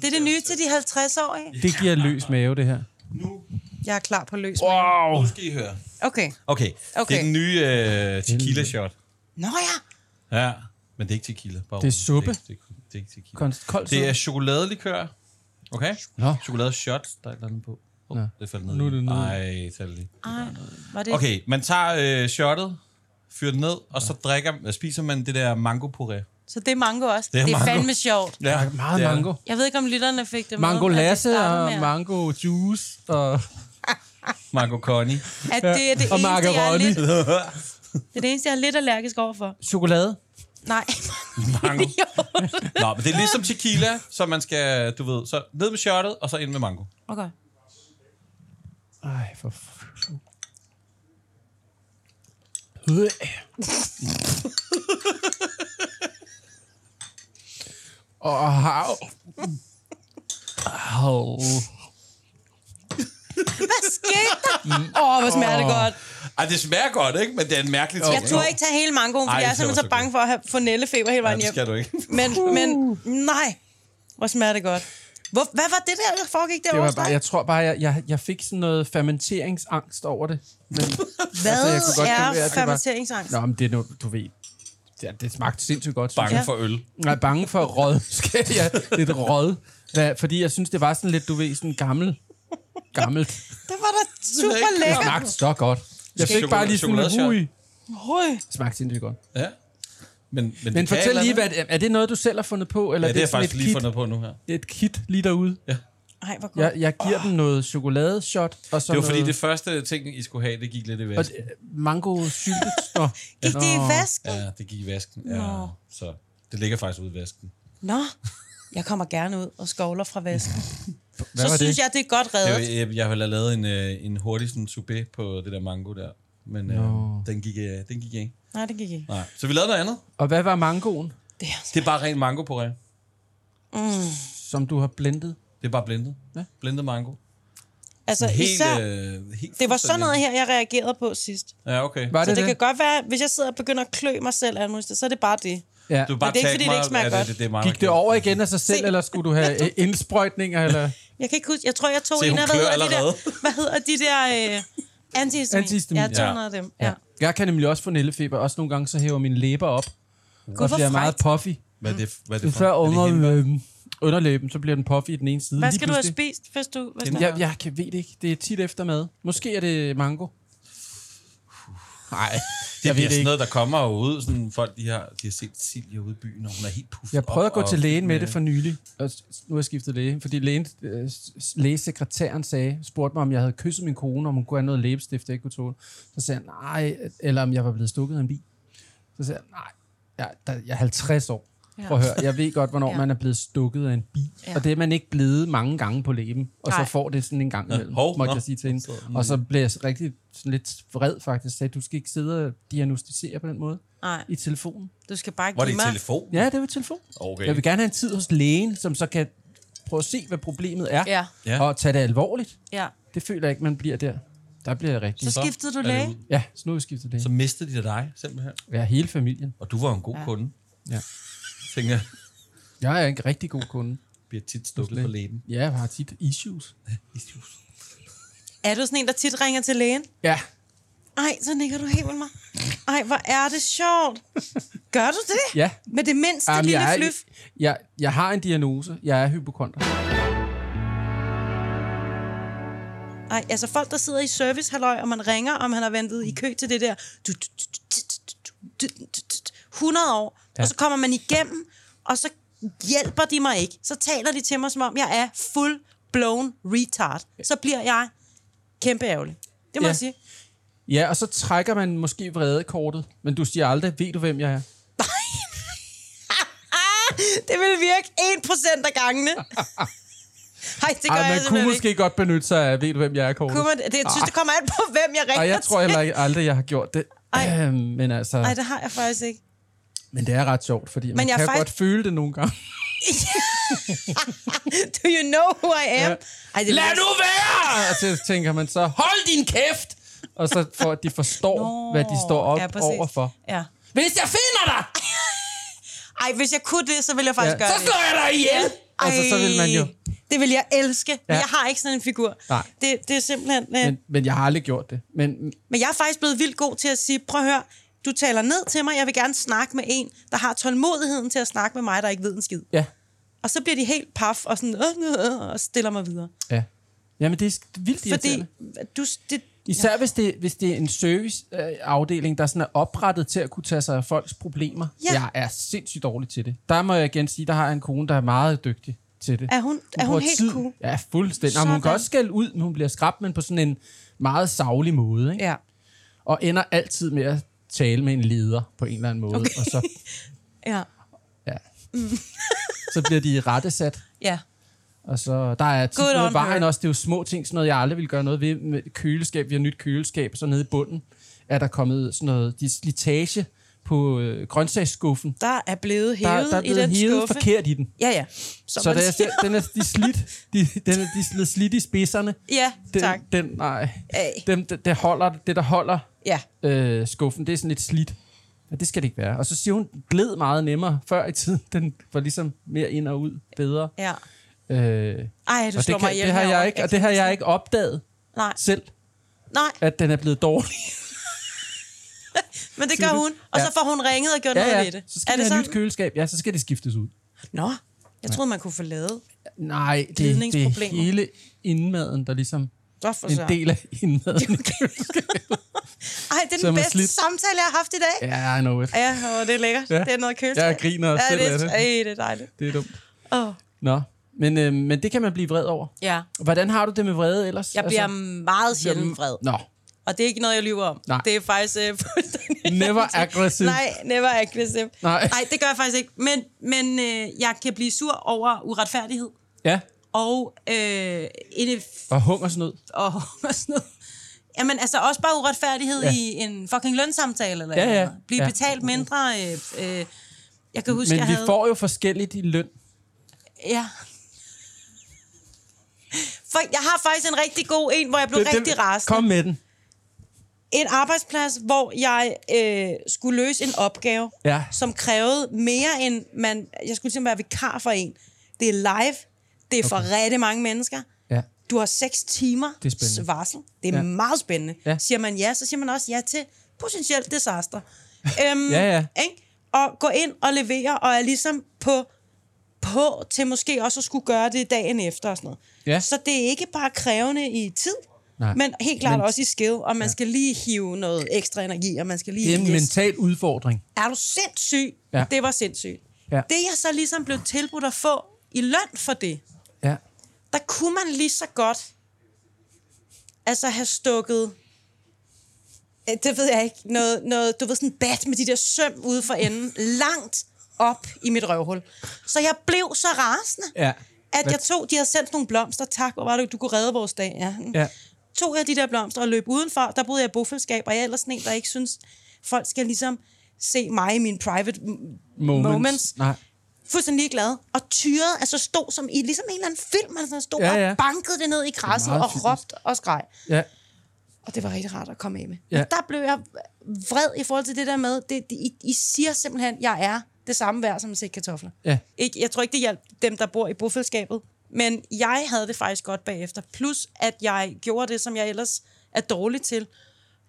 det er det nye til de 50-årige. Det giver løs mave, det her. Nu, Jeg er klar på løs. Wow. nu skal I høre. Okay. Okay, Okay. det er den nye øh, tequila shot. Nå ja. Ja, men det er ikke tequila. Bare Det er suppe. Det er, ikke- det er ikke tequila. Konst- kold Det er chokoladelikør. Okay? Nå. Chokoladeshot, der er et eller andet på. Oh, Nå. det faldt ned. Nu er det ned. Nej, tag det lige. Ej, var det... Okay, man tager øh, shottet, fyrer det ned, og så drikker, øh, spiser man det der mango puré. Så det er mango også. Det er det er mango. fandme sjovt. Ja, Meget det mango. Jeg ved ikke, om lytterne fik det Mango med. det Lasse og mango juice og, Mango Connie. At det er det og eneste, jeg er lidt, det er det eneste, jeg er lidt allergisk overfor. Chokolade. Nej. Mango. Nå, men det er ligesom tequila, så man skal, du ved, så ned med shottet, og så ind med mango. Okay. Ej, for Øh. Åh, hav. Hav. Hvad skete der? Åh, oh, hvor smager det godt. Ej, det smager godt, ikke? Men det er en mærkelig ting. Jeg turde ikke tage hele mangoen, for jeg er det simpelthen så bange for at have, få nællefeber hele Nej, vejen det hjem. skal du ikke. Men, men nej. Hvor smager det godt. Hvor, hvad var det der, der foregik Det derovre? var bare, jeg tror bare, jeg, jeg, jeg fik sådan noget fermenteringsangst over det. Men, Hvad altså, jeg kunne godt er at det var- fermenteringsangst? Nå, men det er nu, du ved. Det, det smagte sindssygt godt. Bange for øl. Jeg er bange for råd. Skal jeg lidt råd? Hvad, fordi jeg synes, det var sådan lidt, du ved, sådan gammel. Gammelt. Det var da super Det lækkert. smagte så godt. Jeg fik bare lige sådan chokoladeshot. hui. Høj. Det smagte sindssygt godt. Ja. Men, men, Men det fortæl lige, hvad, er det noget, du selv har fundet på? Eller. Ja, det er sådan faktisk et lige kit, fundet på nu her. Det er et kit lige derude. Ja. Ej, hvor godt. Jeg, jeg giver dem noget chokoladeshot, og så Det var fordi, noget, det første ting, I skulle have, det gik lidt i og vasken. det- mango syltet. Nå. Gik det i vasken? Ja, det gik i vasken. Ja, Nå. så det ligger faktisk ude i vasken. Nå, jeg kommer gerne ud og skovler fra vasken. Hvad Så var synes det? jeg, det er godt reddet. jeg, jeg ville have lavet en, øh, en hurtig sådan, soupé på det der mango der. Men øh, den, gik, øh, den gik ikke. Nej, det gik ikke. Nej. Så vi lavede noget andet. Og hvad var mangoen, Det er, Det er bare ren mango puré. som du har blendet? Det er bare blendet. Ja. Blendet mango. altså, Helt, især, øh, helt det var sådan noget her, jeg reagerede på sidst. Ja, okay. Var Så det det, det? kan godt være, hvis jeg sidder og begynder at klø mig selv sted, så er det bare det. Ja. Du bare Men det er ikke, fordi det mig, ikke smager at godt. Det, det er meget Gik det over igen af sig selv, Se. eller skulle du have indsprøjtninger? Eller? Jeg kan ikke huske. Jeg tror, jeg tog Se, en af, hvad hedder, de der, hvad hedder de der... Øh, antihistamin. Antihistamin, Jeg har ja. 200 af dem. Ja. Ja. Jeg kan nemlig også få nældefeber. Også nogle gange, så hæver mine læber op. Gud, og bliver meget puffy. Hvad er det, hvad er Det det er for? før Er underlæben, så bliver den puffy i den ene side. Hvad skal du have spist, hvis du... Hvis Jeg, jeg kan, ved det ikke. Det er tit efter mad. Måske er det mango. Nej, Det jeg det sådan ikke. noget, der kommer ud. Sådan folk, de har, de har set Silje ude i byen, og hun er helt puffet Jeg prøvede at gå til lægen med det for nylig, og nu har jeg skiftet læge, fordi lægen, øh, lægesekretæren sagde, spurgte mig, om jeg havde kysset min kone, om hun kunne have noget læbestift, jeg ikke kunne tåle. Så sagde han, nej, eller om jeg var blevet stukket af en bi. Så sagde han, nej, jeg, der, jeg er 50 år. Ja. Prøv at høre, jeg ved godt, hvornår Ja. man er blevet stukket af en bi. Ja. Og det er man ikke blevet mange gange på læben. Og så får det sådan en gang imellem, hov, måtte nå. jeg sige til hende. Så- Og så blev jeg rigtig sådan lidt vred faktisk. Sagde, du skal ikke sidde og diagnostisere på den måde Nej, i telefonen. du skal bare Var det give i mig... telefon? Ja, det var telefon. Okay. Jeg vil gerne have en tid hos lægen, som så kan prøve at se, hvad problemet er, Ja, Ja. og tage det alvorligt. ja. Det føler jeg ikke, man bliver der. Der bliver jeg rigtig. Så skiftede du det læge? Ja, så nu skiftet læge. Så mistede de dig simpelthen. Ja, hele familien. Og du var en god Ja. ja. kunde. Ja tænker jeg. Jeg er en rigtig god kunde. Bliver tit stukket på lægen. Ja, jeg har tit issues. issues. Er du sådan en, der tit ringer til lægen? Ja. Ej, så nikker du helt med mig. Ej, hvor er det sjovt. Gør du det? Ja. Med det mindste Jamen, lille jeg er, flyf? Jeg, jeg har en diagnose. Jeg er hypokonter. Ej, altså folk, der sidder i service, halløj, og man ringer, om han har ventet i kø til det der 100 år, Ja. og så kommer man igennem, og så hjælper de mig ikke. Så taler de til mig, som om jeg er full blown retard. Så bliver jeg kæmpe ærgerlig. Det må Ja. jeg sige. Ja, og så trækker man måske vredekortet, men du siger aldrig, ved du, hvem jeg er? Ah, det vil virke 1% af gangene. Ej, det gør Ej, jeg man kunne simpelthen måske ikke. godt benytte sig af, ved du, hvem jeg er, kortet. Kunne man, det, jeg synes, det kommer an på, hvem jeg ringer Ej, jeg tror heller ikke aldrig, jeg har gjort det. Ej. Øhm, men altså, Nej, det har jeg faktisk ikke. Men det er ret sjovt, fordi man jeg kan faktisk- godt føle det nogle gange. Do you know who I am? Ja. Ej, det Lad nu være! Og så tænker man så, hold din kæft! Og så for at de forstår, Nå, hvad de står op ja, præcis. overfor. Ja. Hvis jeg finder dig, Ej, hvis jeg kunne det, så ville jeg faktisk ja, gøre så det. slår jeg dig ihjel! Altså, så vil man jo... Det vil jeg elske, men Ja. jeg har ikke sådan en figur. Nej. Det, det er simpelthen... Men, Men, men jeg har aldrig gjort det. Men men jeg er faktisk blevet vildt god til at sige, prøv at høre, du taler ned til mig, jeg vil gerne snakke med en, der har tålmodigheden til at snakke med mig, der ikke ved en skid. ja, Og så bliver de helt paf og sådan, øh, øh, øh, og stiller mig videre. ja. Jamen, det er vildt Fordi du, det, Især hvis det, hvis det er en serviceafdeling, der sådan er oprettet til at kunne tage sig af folks problemer. Ja. Jeg er sindssygt dårlig til det. Der må jeg igen sige, der har jeg en kone, der er meget dygtig til det. er hun, er hun helt tid. cool. Ja, fuldstændig. Jamen, hun kan også skælde ud, men hun bliver skrabt, men på sådan en meget savlig måde. Ikke? Ja. Og ender altid med at tale med en leder på en eller anden måde. Okay. Og så, Ja. ja. så bliver de rettesat. Ja. Og så der er tit noget vejen også. Det er jo små ting, sådan noget, jeg aldrig vil gøre noget ved. Med køleskab, vi har nyt køleskab, så nede i bunden er der kommet sådan noget de slitage på øh, grøntsagsskuffen. Der er blevet Der, hævet der er i den blevet hævet skuffe. forkert i den. Ja, ja. Som Så der er, den er de slidt, de, den er, de blevet slidt i spidserne. Ja, Den, tak. Den, nej. Dem, det, det, holder, det, der holder Ja. øh, skuffen, det er sådan lidt slidt. Ja, det skal det ikke være. Og så siger hun, gled meget nemmere før i tiden. Den var ligesom mere ind og ud bedre. Ja. Øh, Ej, du og slår det, mig kan, ihjel det har jeg ikke, og det har jeg ikke opdaget Nej, selv, nej, at den er blevet dårlig. men det gør hun. Og så Ja. får hun ringet og gjort Ja, noget ja. ved det. Så skal er det det have sådan? nyt køleskab. Ja, så skal det skiftes ud. Nå, jeg troede, man kunne få lavet. Nej, det, det er hele indmaden, der ligesom Hvorfor en så? del af indmaden. Ej, det er den er bedste slidt. samtale, jeg har haft i dag. ja, I know it. Ja, og det er lækkert. Ja. Det er noget køleskab. Jeg griner også ja, selv det. af det. Ej, det er dejligt. Det er dumt. Oh. Nå, men, øh, men det kan man blive vred over. Ja, Hvordan har du det med vrede ellers? jeg bliver meget sjældent vred. Nå, Og det er ikke noget, jeg lyver om. Nej. Det er faktisk fuldstændig... never aggressive. Nej, never aggressive. Nej. Nej, det gør jeg faktisk ikke. Men, men øh, jeg kan blive sur over uretfærdighed. Ja, Og, øh, en, og hungersnød. og noget. Jamen, altså også bare uretfærdighed Ja. i en fucking lønsamtale. Eller Ja, ja. Blive Ja. betalt mindre. Øh, øh, jeg kan huske, Men jeg vi havde... får jo forskelligt i løn. Ja. For jeg har faktisk en rigtig god en, hvor jeg blev rigtig rasende. Kom med den. En arbejdsplads, hvor jeg øh, skulle løse en opgave, Ja. som krævede mere end man... Jeg skulle simpelthen være vikar for en. Det er live. Det er for okay. rigtig mange mennesker. Ja. Du har seks timer er varsel. Det er Ja. meget spændende. Ja. Siger man ja, så siger man også ja til potentielt disaster. øhm, Ja, ja. Ikke? Og gå ind og levere, og er ligesom på, på til måske også at skulle gøre det dagen efter og sådan noget. Ja. Så det er ikke bare krævende i tid, Nej. men helt klart Men- også i skill, og man ja. skal lige hive noget ekstra energi, og man skal lige... Det er en mental udfordring. Er du sindssyg? Ja. Det var sindssygt. Ja. Det jeg så ligesom blev tilbudt at få i løn for det, Ja. der kunne man lige så godt altså have stukket det ved jeg ikke, noget, noget, du ved, sådan bat med de der søm ude for enden, langt op i mit røvhul. Så jeg blev så rasende, Ja. at jeg tog, de havde sendt nogle blomster, tak, hvor var det, du kunne redde vores dag. Ja. Ja. Tog jeg de der blomster og løb udenfor, der boede jeg i bofællesskab, og jeg er ellers sådan en, der ikke synes, folk skal ligesom se mig i mine private Moments. moments. Nej. Fuldstændig ligeglad. Og tyret, altså stod som i, ligesom en eller anden film, altså stod Ja, ja, og bankede det ned i græsset og fysisk. råbte og skreg. Ja. Og det var rigtig rart at komme af med. Ja. Men der blev jeg vred i forhold til det der med, det, det, I, I siger simpelthen, at jeg er det samme værd som en sæk kartofler. Ja. Ikke, jeg tror ikke, det hjalp dem, der bor i bofællesskabet. Men jeg havde det faktisk godt bagefter. Plus, at jeg gjorde det, som jeg ellers er dårlig til.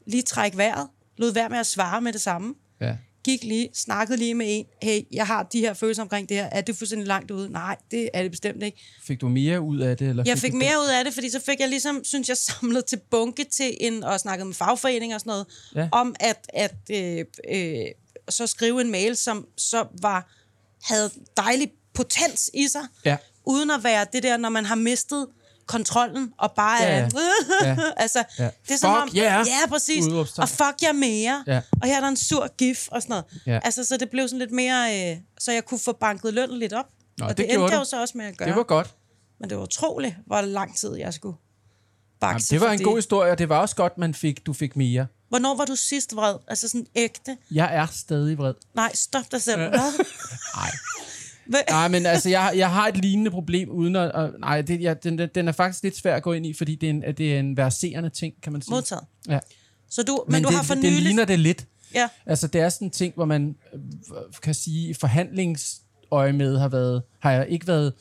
Lige træk vejret. Lod være med at svare med det samme. Ja. Gik lige, snakkede lige med en. Hey, jeg har de her følelser omkring det her. Er det fuldstændig langt ude? Nej, det er det bestemt ikke. Fik du mere ud af det? Eller Jeg fik du mere ud af det, fordi så fik jeg ligesom, synes jeg, samlet til bunke til en, og snakket med fagforening og sådan noget, ja. om at, at øh, øh, så skrive en mail, som så var, havde dejlig potens i sig, Ja. Uden at være det der, når man har mistet kontrollen, og bare Ja, ja. Ja. altså, Ja. det er som Fuck om... yeah! Ja, præcis. Og fuck jer mere. Ja. Og her er der en sur gif og sådan noget. Ja. Altså, så det blev sådan lidt mere... Øh, så jeg kunne få banket lønnen lidt op. Nå, og det det, endte jeg jo så også med at gøre. Det var godt. Men det var utroligt, hvor lang tid jeg skulle bakse Jamen, det var en god historie, og det var også godt, man fik, du fik mere. Hvornår var du sidst vred? Altså sådan ægte? Jeg er stadig vred. Nej, stop dig selv. Nej. Nej, men altså, jeg, jeg har et lignende problem, uden at... at nej, det, jeg, den, den- er faktisk lidt svær at gå ind i, fordi det er en, det er en verserende ting, kan man sige. Modtaget. Ja. Så du, men, Men, du det, har for det, det nylig... ligner det lidt. Ja. Altså, det er sådan en ting, hvor man øh, kan sige, i forhandlingsøje med har, været, har jeg ikke været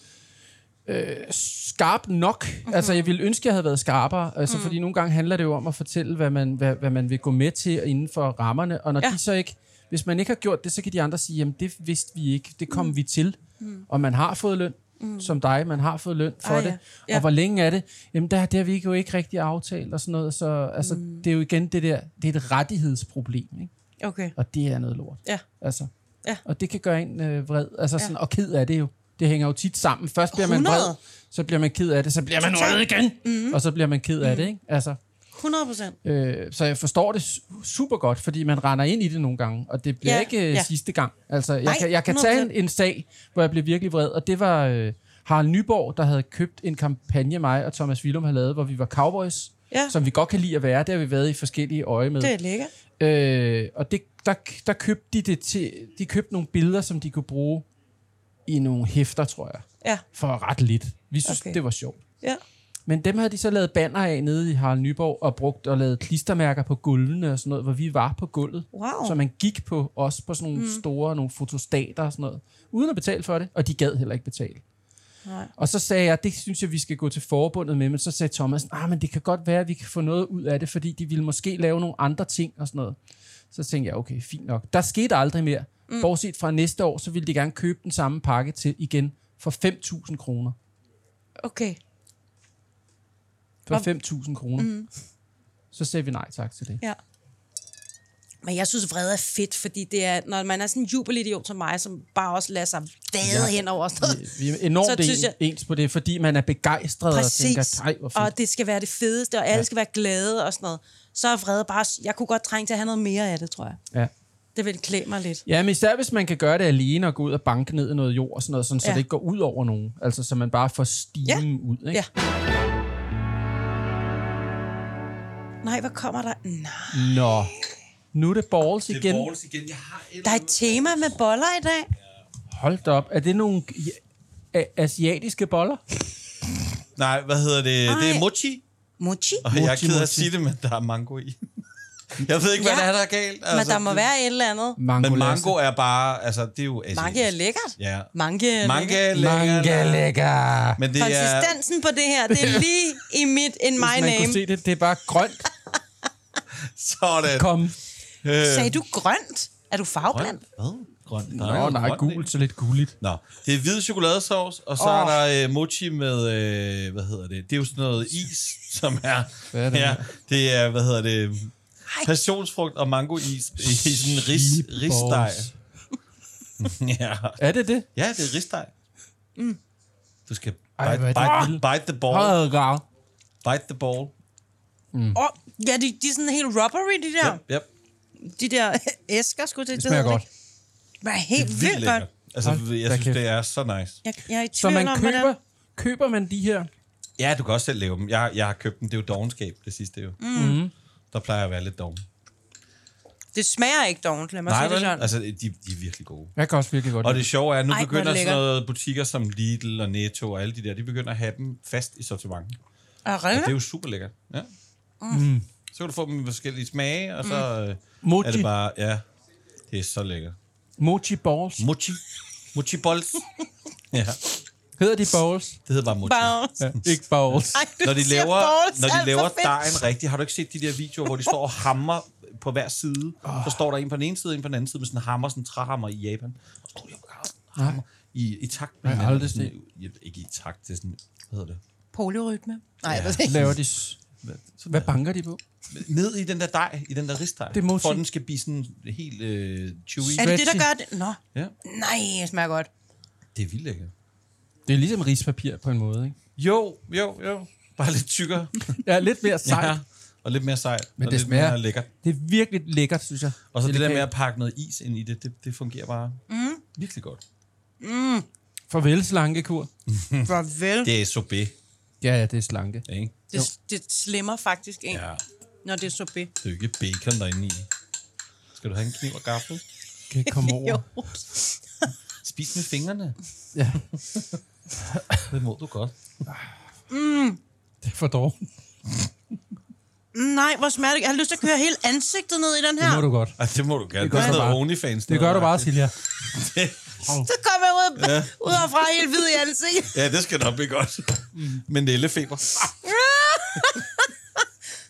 øh, skarp nok. Mm-hmm. Altså, jeg ville ønske, jeg havde været skarpere. Altså, mm. fordi nogle gange handler det jo om at fortælle, hvad man, hvad, hvad man vil gå med til inden for rammerne. Og når. Ja. de så ikke... Hvis man ikke har gjort det, så kan de andre sige, jamen, det vidste vi ikke. Det kom mm. vi til. Mm. Og man har fået løn. Mm. Som dig, man har fået løn for Ah, det. ja. Ja. Ja. Og hvor længe er det? Jamen, der, det har vi jo ikke rigtig aftalt og sådan noget. Så altså, mm. det er jo igen det der, det er et rettighedsproblem, ikke? Okay. Og det er noget lort. Ja. Altså. Ja. Og det kan gøre en øh, vred. Altså sådan, og ked af det jo. Det hænger jo tit sammen. Først bliver man 100. vred, så bliver man ked af det, så bliver man vred igen, mm. og så bliver man ked af det, ikke? Altså, 100 procent. øh, så jeg forstår det su- super godt, fordi man render ind i det nogle gange, og det bliver Ja, ikke øh, ja. sidste gang. Altså, jeg, Nej, kan, jeg kan tage en, 100%. en sag, hvor jeg blev virkelig vred, og det var øh, Harald Nyborg, der havde købt en kampagne, mig og Thomas Willum havde lavet, hvor vi var cowboys, Ja. som vi godt kan lide at være. Det har vi været i forskellige øje med. Det er lækkert. Øh, og det, der, der købte de det til, de købte nogle billeder, som de kunne bruge i nogle hæfter, tror jeg, Ja. for ret lidt. Vi synes. Okay. det var sjovt. Ja. Men dem havde de så lavet banner af nede i Harald Nyborg, og brugt og lavet klistermærker på gulvene og sådan noget, hvor vi var på gulvet. Wow. Så man gik på os på sådan nogle mm. store nogle fotostater og sådan noget, uden at betale for det, og de gad heller ikke betale. Nej. Og så sagde jeg, det synes jeg, vi skal gå til forbundet med, men så sagde Thomas, ah, men det kan godt være, at vi kan få noget ud af det, fordi de ville måske lave nogle andre ting og sådan noget. Så tænkte jeg, okay, fint nok. Der skete aldrig mere. Mm. Bortset fra næste år, så ville de gerne købe den samme pakke til igen for 5.000 kroner. Okay. For 5.000 kroner. Mm. Så sagde vi nej tak til det. Ja. Men jeg synes, vrede er fedt, fordi det er, når man er sådan en jubelidiot som mig, som bare også lader sig vade Ja. hen over sådan noget. Vi er enormt Så en, jeg- ens på det, fordi man er begejstret og Præcis. tænker, nej, hvor fedt. og det skal være det fedeste, og alle ja. skal være glade og sådan noget. Så er vrede bare... Jeg kunne godt trænge til at have noget mere af det, tror jeg. Ja. Det vil klæde mig lidt. Ja, men især hvis man kan gøre det alene og gå ud og banke ned i noget jord og sådan noget, sådan, så Ja. det ikke går ud over nogen. Altså, så man bare får stimen Ja. ud, ikke? Ja. Nej, hvad kommer der? Nej. Nå, nu er det balls igen. balls igen. Jeg har et Der er et tema med boller i dag. Hold da op. Er det nogle asiatiske boller? Nej, hvad hedder det? Det Ej. er mochi. Mochi? Og jeg er ked af at sige det, men der er mango i. Jeg ved ikke, hvad Ja. det er, der er galt. Altså, Men der må det- være et eller andet. Mango Men mango er bare, altså, det er jo asiatisk. Mange er lækkert. Ja. Mange er lækkert. Mange er lækker. Men det er... Konsistensen på det her, det er lige i mit, in my Man kunne name. se det, det er bare grønt. Sådan. Kom. Sagde du grønt? Er du farveblind? Hvad? Grøn. Der er Nå, nej, grøn, gul, så lidt guligt. Nå, det er hvid chokoladesauce, og så oh. er der øh, mochi med, øh, hvad hedder det? Det er jo sådan noget is, som er... Hvad er det ja, det er, hvad hedder det? Passionsfrugt og mangois i sådan en ris, risdej. ja. Er det det? ja, det er risdej. Mm. Du skal Ej, bite, er det bite, vildt. bite the ball. Hold da. Bite the ball. Åh, oh, ja, de, de er sådan helt rubbery, de der. Yep, yep. De der æsker, skulle det, Det smager godt. Det er helt Vildt vildt godt. Altså, Hold jeg synes, det er så nice. Jeg, jeg er i Så man om, køber, hvordan... køber man de her? Ja, du kan også selv lave dem. Jeg, jeg har købt dem. Det er jo dogenskab, det sidste jo. Mm. Der plejer jeg at være lidt doven. Det smager ikke dovent, lad mig Nej, sige det vel? sådan. Altså, de, de er virkelig gode. Jeg kan også virkelig godt Og lide det sjove er, at nu Ej, Ej, hvor er det begynder sådan lækkert. noget butikker som Lidl og Netto og alle de der, de begynder at have dem fast i sortimentet. Er Og det er det? jo super lækkert. Ja. Mm. Så kan du få dem med forskellige smage, og så mm. er Mochi. det bare, ja, det er så lækkert. Mochi balls. Mochi. Mochi balls. ja, Hedder de balls? hedder bare mochi. Bounce. Ja, ikke balls. Ej, du Når de laver, balls, når de for laver dejen rigtigt, har du ikke set de der videoer, hvor de står og hammer på hver side? Så står der en på den ene side, en på den anden side med sådan en hammer, sådan en træhammer i Japan. Og står de og hammer i, i takt med hinanden. aldrig Sådan- ja, Ikke i takt, det er sådan, hvad hedder det? Poliorytme. Nej, Ja. det Laver de... Hvad der. banker de på? Ned i den der dej, i den der ristdej. Det er. For den skal blive sådan helt øh, chewy. Er det det, der gør det? Nå, Ja, nej, det smager godt. det er vildt lækkert. Det er ligesom rispapir på en måde, ikke? Jo, jo, jo. Bare lidt tykkere. Ja, lidt mere sejt. Ja, og lidt mere sejt. Men og det lidt smager- mere lækkert. Det er virkelig lækkert, synes jeg. Og så det der med at pakke noget is ind i det, det, det fungerer bare mm. virkelig godt. Farvel, slankekur. Farvel. Det er sorbet, Ja, ja, det er slanke. ikke? Det, det slimmer faktisk en, Ja. når det er sorbet. Det er jo ikke bacon derinde i. Skal du have en kniv og gaffel? Kan ikke komme over. Jo. Spis med fingrene. Ja, Det må du godt. det er for dårligt. Nej, hvor smager det. Jeg har lyst til at køre hele ansigtet ned i den her. Det må du godt. Ej, det må du gerne. Det Det, gør er du sådan noget bare. OnlyFans. Det gør du bare, Silja. Så kommer jeg ud, ja. ud herfra helt hvid i ansigtet. Ja, det skal nok blive godt. Men nællefeber.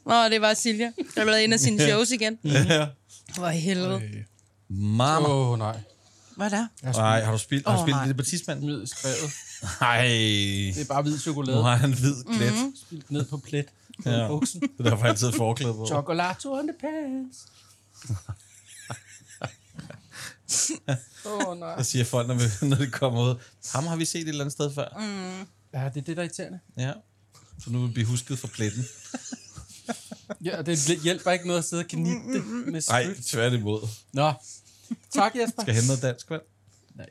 Nå, det var Silja. Der blev en af sine shows igen. Ja. Hvor helvede. Mamma. Åh, oh, nej. Hvad der? Nej, har du spildt, har du nej. det på tidsmanden? Ned skrevet. Nej. Det er bare hvid Nu chokolade. har han en hvid klet. Mhm. Mm-hmm. Spildt ned på plet. På Ja. buksen. Det er derfor jeg altid forklæde på. Chocolato on the pants. Åh, oh, nej. Der siger folk, når, vi, når det kommer ud. Ham har vi set et eller andet sted før. Mm. Ja, det er det, der er irriterende. Ja. Så nu vil vi blive husket for pletten. Ja, det hjælper ikke noget at sidde og knitte det med Nej, spyt. tværtimod. Nå. Tak, Jesper. Skal jeg hente noget dansk vand?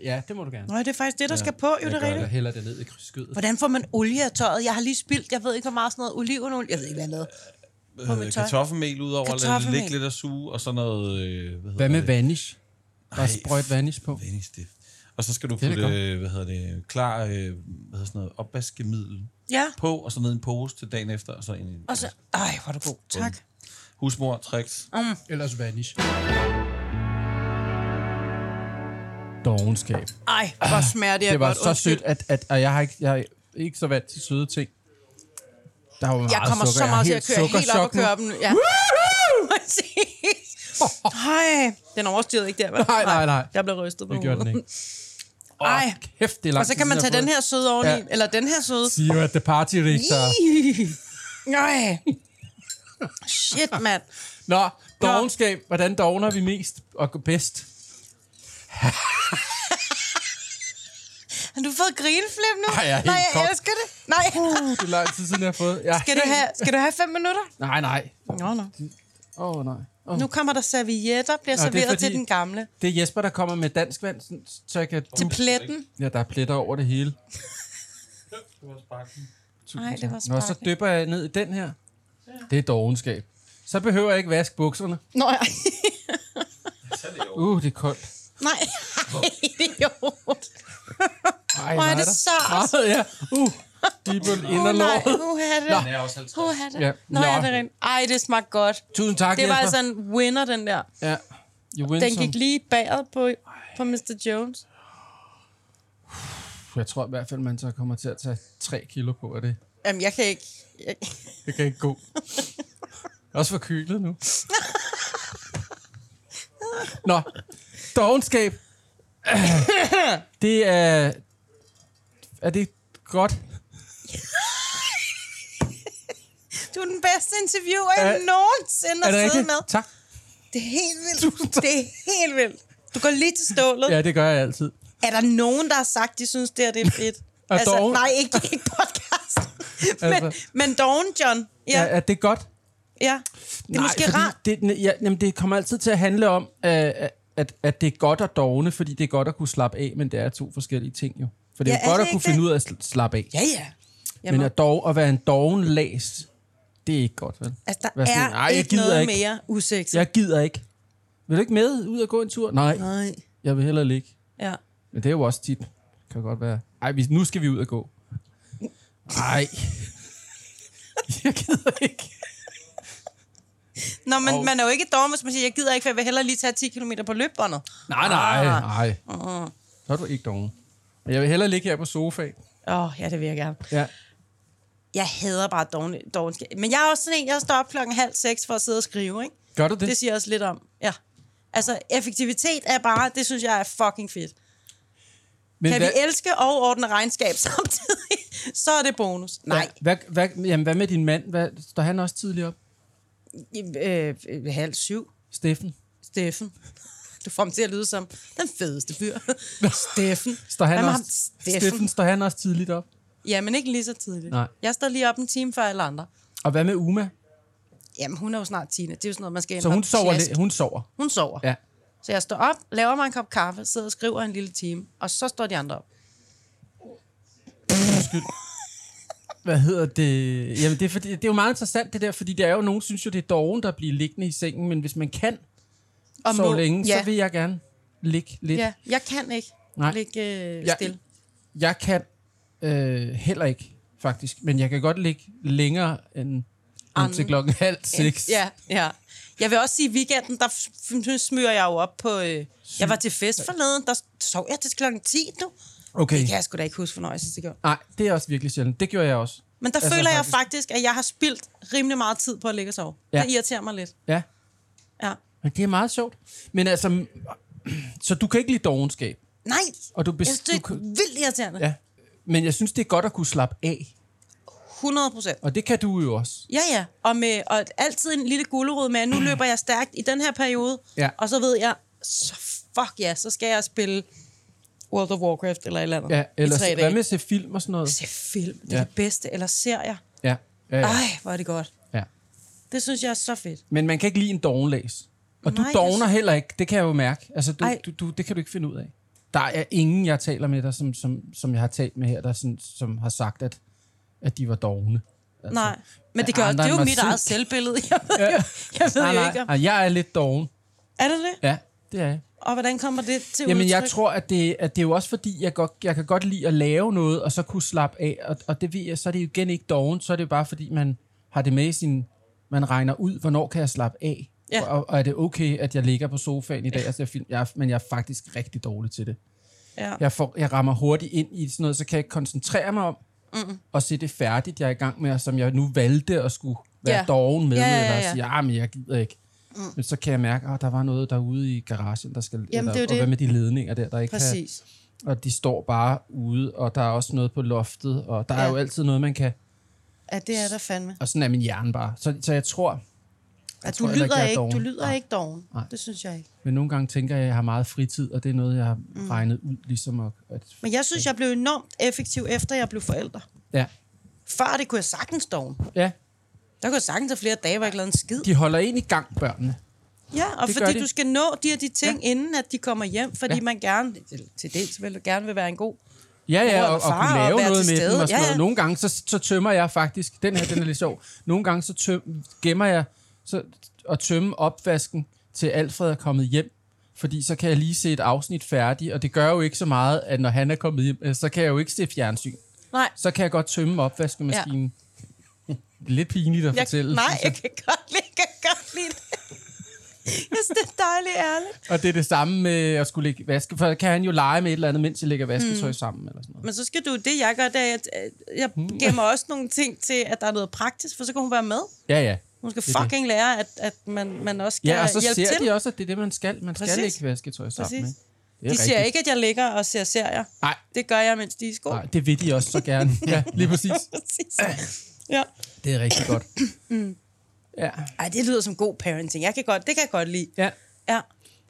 Ja, det må du gerne. Nå, det er faktisk det, der skal på, jo, det er Jeg rigtigt. hælder det ned i skødet. Hvordan får man olie af tøjet? Jeg har lige spildt, jeg ved ikke, hvor meget sådan noget olivenolie. Jeg ved ikke, hvad lavede. På mit Øh, tøj. kartoffelmel ud over, Kartoffelmel. lidt, lidt af suge, og så noget... Øh, hvad, hedder Hvad med det? vanish? Bare Ej, sprøjt vanish på. Vaniljestift. Og så skal du Det er putte, det øh, hvad hedder det, klar, øh, hvad hedder sådan noget, opvaskemiddel Ja, på, og så ned i en pose til dagen efter, og så ind i og så... Ej, hvor er du god. Tak. husmor, tricks. Ellers vanish. Dogenskab. Ej, hvor smager det, Det var godt. så Undskyld. sødt, at, at, at jeg, har ikke, jeg er ikke så vant til søde ting. Der er jo Jeg kommer så Jeg meget til at køre helt op og køre op. Ja. Præcis. Ej, den overstyrede ikke der, vel? Nej, nej, nej. Jeg blev rystet på Det gør den ikke. Åh, Ej. kæft, det er langt Og så kan man tage den her søde oveni, ja. eller den her søde. See you at the party, Richter. Nej. Shit, mand. Nå, dogenskab. Hvordan dogner vi mest og bedst? Har du fået grineflip nu? Ej, jeg er helt Nej, jeg kold. elsker det. Nej. Uh, det er lang tid siden, jeg har fået. Jeg Skal du helt- have, skal du have fem minutter? Nej, nej. Nå, nå. Åh, oh, nej. Oh. Nu kommer der servietter, bliver Nå, det er serveret fordi- til den gamle. Det er Jesper, der kommer med dansk vand, sådan- så jeg kan... Til pletten. Ja, der er pletter over det hele. Nej, det var Nå, så dypper jeg ned i den her. Det er dogenskab. Så behøver jeg ikke vaske bukserne. Nå, ja. Uh, det er koldt. Nej, idiot. Ej, Hvor er det. Meget, ja. Uh, Lige på Åh nej, inderlåret. nu er det. Den er også 50. Nu er det. Ja. Nå, Nå. ja, det er rent. Ej, det smagte godt. Tusind tak, Det var Jesper. altså en winner, den der. Ja. You win Den some. gik lige bagud på, på Mr. Jones. Jeg tror i hvert fald, man så kommer til at tage 3 kilo på af det. Jamen, jeg kan ikke... Jeg, Det kan ikke gå. Også for kylet nu. Nå, dogenskab. Det er... Er det godt? du er den bedste interviewer, jeg Er- nogensinde Er det har siddet rigtigt? med. Tak. Det er helt vildt. Tak. Det er helt vildt. Du går lige til stålet. Ja, det gør jeg altid. Er der nogen, der har sagt, de synes, det her det er fedt? Er doven- nej, ikke, ikke podcast. men, Altså. men Dawn, John. Ja. Ja, Er, er det godt? ja. Det er måske fordi rart. Det, ja, jamen, det kommer altid til at handle om, at, at, at det er godt at dogne, fordi det er godt at kunne slappe af, men det er to forskellige ting jo. For det er Ja, jo godt det at kunne ikke finde ud af at sl- slappe af. Ja, ja. Jamen, Men at, dog, at være en doven læs, det er ikke godt, vel? altså, der sådan, er "Ej, jeg ikke gider noget ikke." mere usexet. Jeg gider ikke. Vil du ikke med ud og gå en tur? Nej, Nej. jeg vil hellere ligge. Ja. Men det er jo også tit. Kan godt være. Ej, vi, nu skal vi ud og gå. Nej. jeg gider ikke. Nå, men Og- man er jo ikke dårlig, hvis man siger, jeg gider ikke, for jeg vil hellere lige tage 10 km på løbbåndet. Nej, nej, Ah. nej. Så er du ikke. Men Jeg vil hellere ligge her på sofaen. Åh, oh, ja, det vil jeg gerne. Ja. Jeg hader bare doven, dovenskab. Men jeg er også sådan en, jeg står op klokken halv seks for at sidde og skrive, ikke? Gør du det? Det siger også lidt om, ja. Altså, effektivitet er bare, det synes jeg er fucking fedt. Men Kan hvad, vi elske og ordne regnskab samtidig, så er det bonus. Nej, Hvad, hvad, jamen, hvad med din mand? Hvad, står han også tidligt op? Øh, øh, halv syv. Steffen? Steffen. Du får til at lyde som den fedeste fyr. Steffen. Står han også? Steffen. Steffen, står han også tidligt op? Ja, men ikke lige så tidligt. Nej. Jeg står lige op en time før alle andre. Og hvad med Uma? Jamen, hun er jo snart 10. Det er jo sådan noget, man skal Så hun sover, lidt- hun sover. Hun sover. Ja. Så jeg står op, laver mig en kop kaffe, sidder og skriver en lille time, og så står de andre op. Hvad hedder det? Jamen, det er, fordi, det er jo meget interessant det der, fordi det er jo, nogen synes jo, det er doven, der bliver liggende i sengen, men hvis man kan Og sove må- længe, ja, så vil jeg gerne ligge lidt. Ja, jeg kan ikke Nej. ligge øh, stille. Jeg kan øh, heller ikke, faktisk, men jeg kan godt ligge længere end, Anden. til klokken halv seks. Ja, ja. Jeg vil også sige, at i weekenden, der smyrer jeg jo op på... Øh, jeg var til fest forleden, der sov jeg til klokken 10 nu. Okay. Det kan jeg sgu da ikke huske, hvornår jeg sidst det gjorde. Nej, det er også virkelig sjældent. Det gjorde jeg også. Men der Altså, føler jeg faktisk- faktisk, at jeg har spildt rimelig meget tid på at ligge og sove. Ja. Det irriterer mig lidt. Ja, Ja. men det er meget sjovt. Men altså, så du kan ikke lide dogenskab. Nej, Og du, jeg synes, det du er kan- vildt irriterende. Ja. Ja. Men jeg synes, det er godt at kunne slappe af. 100 procent. Og det kan du jo også. Ja, ja. Og, med, og altid en lille gulerod med, at nu løber jeg stærkt i den her periode. Ja. Og så ved jeg, så fuck ja, så skal jeg spille World of Warcraft eller et eller andet. Ja, eller se, hvad med at se film og sådan noget? Se film, det er Ja. det bedste. Eller serier. Ja. ja, ja. Ej, hvor er det godt. ja. Det synes jeg er så fedt. Men man kan ikke lide en dogenlæs. Og du Nej, dogner jeg- heller ikke, det kan jeg jo mærke. Altså, du, Ej. du, du, det kan du ikke finde ud af. Der er ingen, jeg taler med, der, som, som, som jeg har talt med her, der sådan, som har sagt, at, at de var dogne. Altså, Nej, men det, gør, det er jo mit selv. eget selvbillede. Jeg ved, ja. jo, jeg ved Nej, jo nej, ikke om... jeg er lidt doven. Er det det? Ja, det er jeg. Og hvordan kommer det til Jamen, jeg tror, at det, at det er jo også fordi, jeg, godt, jeg kan godt lide at lave noget, og så kunne slappe af. Og, og det ved jeg, så er det jo igen ikke doven, så er det jo bare fordi, man har det med i sin... Man regner ud, hvornår kan jeg slappe af. Ja. Og, og er det okay, at jeg ligger på sofaen i dag og ser film? Jeg men jeg er faktisk rigtig dårlig til det. Ja. Jeg, får, jeg rammer hurtigt ind i sådan noget, så kan jeg koncentrere mig om mm. og se det færdigt, jeg er i gang med, og som jeg nu valgte at skulle være Ja. doven med, Ja, ja, ja, eller ja. sige, ja, men jeg gider ikke. Mm. Men så kan jeg mærke, at der var noget derude i garagen, der skal... Jamen, det er jo og det. hvad med de ledninger der, der ikke kan... Præcis. Og de står bare ude, og der er også noget på loftet, og der ja. er jo altid noget, man kan... Ja, det er der fandme. Og sådan er min hjerne bare. Så, så jeg tror... At tror du ikke, lyder jeg er ikke, doven. du lyder Nej. ikke doven. Nej. Det synes jeg ikke. Men nogle gange tænker jeg, at jeg har meget fritid, og det er noget, jeg har mm. regnet ud, ligesom at... at Men jeg synes, jeg blev enormt effektiv, efter jeg blev forælder. ja. Før det kunne jeg sagtens doven. ja, Der kunne sagtens have flere dage, hvor jeg ikke lavede en skid. de holder en i gang, børnene. Ja, og Det fordi de. du skal nå de her de ting, ja. inden at de kommer hjem, fordi Ja. man gerne, til- til dels vil du gerne vil være en god. Ja, ja, og, og far kunne og lave være noget med dem og sådan Ja, noget. ja. Nogle gange, så, så tømmer jeg faktisk, den her, den er lidt sjov, nogle gange så tøm, gemmer jeg så, at tømme opvasken til Alfred er kommet hjem, fordi så kan jeg lige se et afsnit færdigt, og det gør jo ikke så meget, at når han er kommet hjem, øh, så kan jeg jo ikke se fjernsyn. Nej. så kan jeg godt tømme opvaskemaskinen. Ja. Lidt pinligt at Jeg, fortælle. nej, synes jeg kan godt lide, jeg kan godt lide det. Jeg synes, det er dejligt ærligt. Og det er det samme med at skulle lægge vaske, for kan han jo lege med et eller andet, mens jeg lægger vasketøj mm. sammen. Eller sådan noget. Men så skal du, det jeg gør, det er, at øh, jeg gemmer også nogle ting til, at der er noget praktisk, for så kan hun være med. Ja, ja. Hun skal er det. fucking lære, at, at man, man også skal Ja, og så hjælpe ser til. de også, at det er det, man skal. Man skal Præcis. lægge vasketøj sammen. Præcis. Ikke? Det De siger ikke, at jeg ligger og ser serier. Nej, Det gør jeg, mens de er i nej, det vil de også så gerne. Ja, lige præcis. Præcis. Ja. Det er rigtig godt. Ja. Ej, det lyder som god parenting. Jeg kan godt, det kan jeg godt lide. ja, Ja.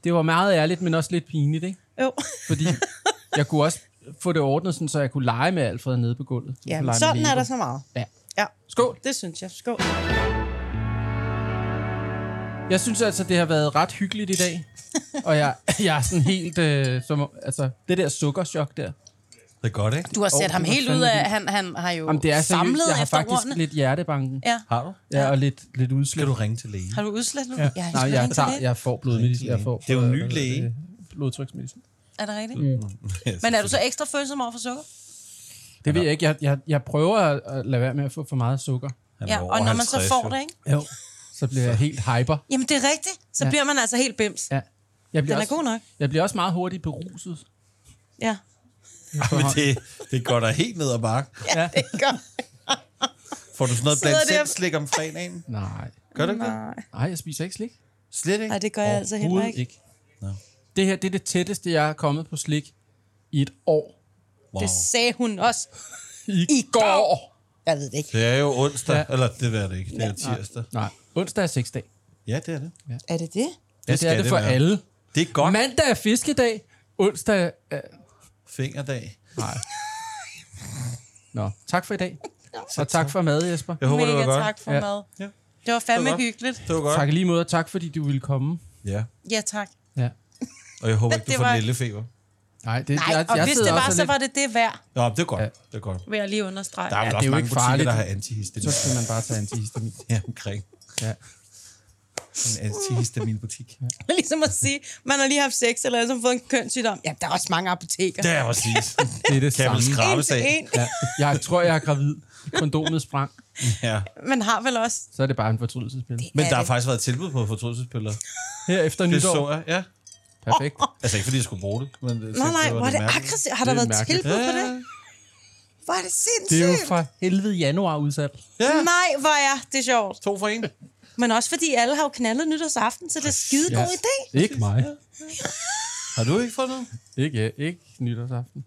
det var meget ærligt, men også lidt pinligt, ikke? Jo. Fordi jeg kunne også få det ordnet, sådan, så jeg kunne lege med Alfred nede på gulvet. Ja, men sådan er der så meget. Ja. Ja, Skål! det synes jeg. Skål. Jeg synes altså, det har været ret hyggeligt i dag. Og jeg, jeg er sådan helt... Øh, som, altså, det der sukkerchok der. Det er godt, ikke? Du har sat oh, ham helt ud af, han, han har jo Jamen, det er samlet. Jeg har efter faktisk ordene. lidt hjertebanken. Ja. Har du? Ja, og lidt, lidt udslæt. Skal du ringe til lægen? Har du udslæt nu? Ja. Ja, Nej, jeg, tager, jeg får blodmedicin. Jeg får, Det er jo en ny læge. Blodtryksmedicin. Er det rigtigt? Mm. Men er du så ekstra følsom over for sukker? Det ved jeg ikke. Jeg, jeg, jeg prøver at, lade være med at få for meget sukker. Er Ja, og når man så 50, får det, ikke? Jo. Så bliver jeg helt hyper. Jamen, det er rigtigt. Så Ja. bliver man altså helt bims. Ja. Jeg bliver, Den er også, god nok. jeg bliver også meget hurtigt beruset. Ja. Men det, det går da helt ned ad bakke. Ja, Ja. det godt. Får du sådan noget blandt selv slik om fredagen? Nej. Gør du ikke det? Nej. Nej, jeg spiser ikke slik. Slet ikke? Nej, det gør jeg altså heller ikke. ikke. Det her det er det tætteste, jeg er kommet på slik i et år. Wow. Det sagde hun også. I, I går. Jeg ved det ikke. Det er jo onsdag, Ja. ja. eller det er det ikke, det er tirsdag. Nej, onsdag er seksdag. Ja, det er det. Er det det? Ja, det, det skal er det det for være. alle. Det er godt. Mandag er fiskedag. Onsdag er... Fingerdag. Nej. Nå, tak for i dag. Og tak for mad, Jesper. Jeg håber, Mega det var godt. tak for Ja. mad. Ja. Det var fandme Det var godt. hyggeligt. Det var godt. Tak lige måde, og tak fordi du ville komme. Ja. Ja, tak. Ja. Og jeg håber ikke, du det får var- lillefeber. Nej, det, Nej, jeg, og jeg hvis det var, så lidt- var det det værd, Ja, det er godt. Ja. Det er godt. vil jeg lige understrege. Der er Ja, det er også jo mange ikke butikker, farligt. der har antihistamin Så skal man bare tage antihistamin. her omkring. Ja. En antihistaminbutik. ligesom at sige, man har lige haft sex, eller ligesom fået en kønssygdom. Ja, der er også mange apoteker. Det er præcis. Det er det Kan samme. skrabe En til sig? en. Ja. Jeg tror, jeg er gravid. Kondomet sprang. Ja. Man har vel også... Så er det bare en fortrydelsespille. Men er der har det. faktisk været tilbud på fortrydelsespiller. Her efter Det nytår. så jeg, ja. Perfekt. Altså ikke fordi jeg skulle bruge det, men det, Nå nej, var hvor er det aggressivt. Har der Det er været mærkeligt. tilbud på Ja. det? Hvor er det Det er jo sindssygt. fra helvede januar udsat. Ja, Nej, hvor er det sjovt. to for en. Men også fordi alle har jo knaldet nytårsaften, så det er skide god idé. Ikke mig. Har du ikke fået noget? Ikke, ikke nytårsaften.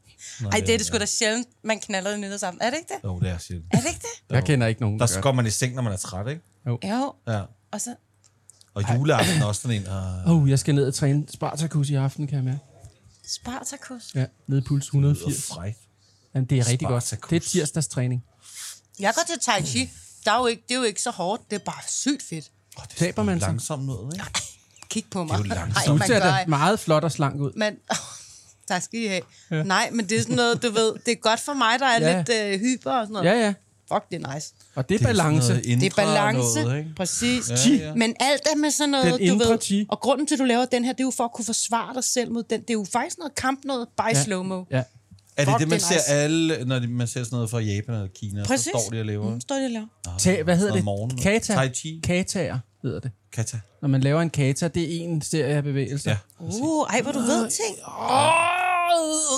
Ej, det er det sgu da sjældent, man knaller nytårsaften. Er det ikke det? Jo, det er sjældent. Er det ikke det? Jeg kender ikke nogen, Der der gør går man i seng, når man er træt, ikke? Jo. Ja. Og så... Og juleaften er også sådan en. Uh, det. Oh, jeg skal ned og træne Spartacus i aften, kan jeg mærke. Spartacus. Ja, ned i puls 180. frækt. Jamen, det er rigtig godt. Spartacus. Det er tirsdags træning. Jeg går til Tai Chi. Der er jo ikke, det er jo ikke så hårdt. Det er bare sygt fedt. Oh, det er Taber man sig? langsomt noget, ikke? Kig på mig. Det er jo langsomt. Nej, Du man ser gør da meget flot og slank ud. Men, tak skal I have. Ja. Nej, men det er sådan noget, du ved, det er godt for mig, der er Ja. lidt øh, hyper og sådan noget. Ja, ja. Fuck, det er nice. Og det er Det er balance. Det er balance. Noget, ikke? Præcis. Ja, ja. Men alt er med sådan noget, Den du ved. chi. Og grunden til, at du laver den her, det er jo for at kunne forsvare dig selv mod den. Det er jo faktisk noget kamp, noget by Ja. slow-mo. Ja. Er det Fuck, det, man det er ser nice. alle, når de- man ser sådan noget fra Japan eller Kina, Præcis. så står de og laver? Mm, står de og laver. Ta, hvad hedder Sådan morgen. det? Kata. Tai chi. Kataer hedder det. Kata. Når man laver en kata, det er en serie af bevægelser. Ja. Uh, ej, hvor du ved ting.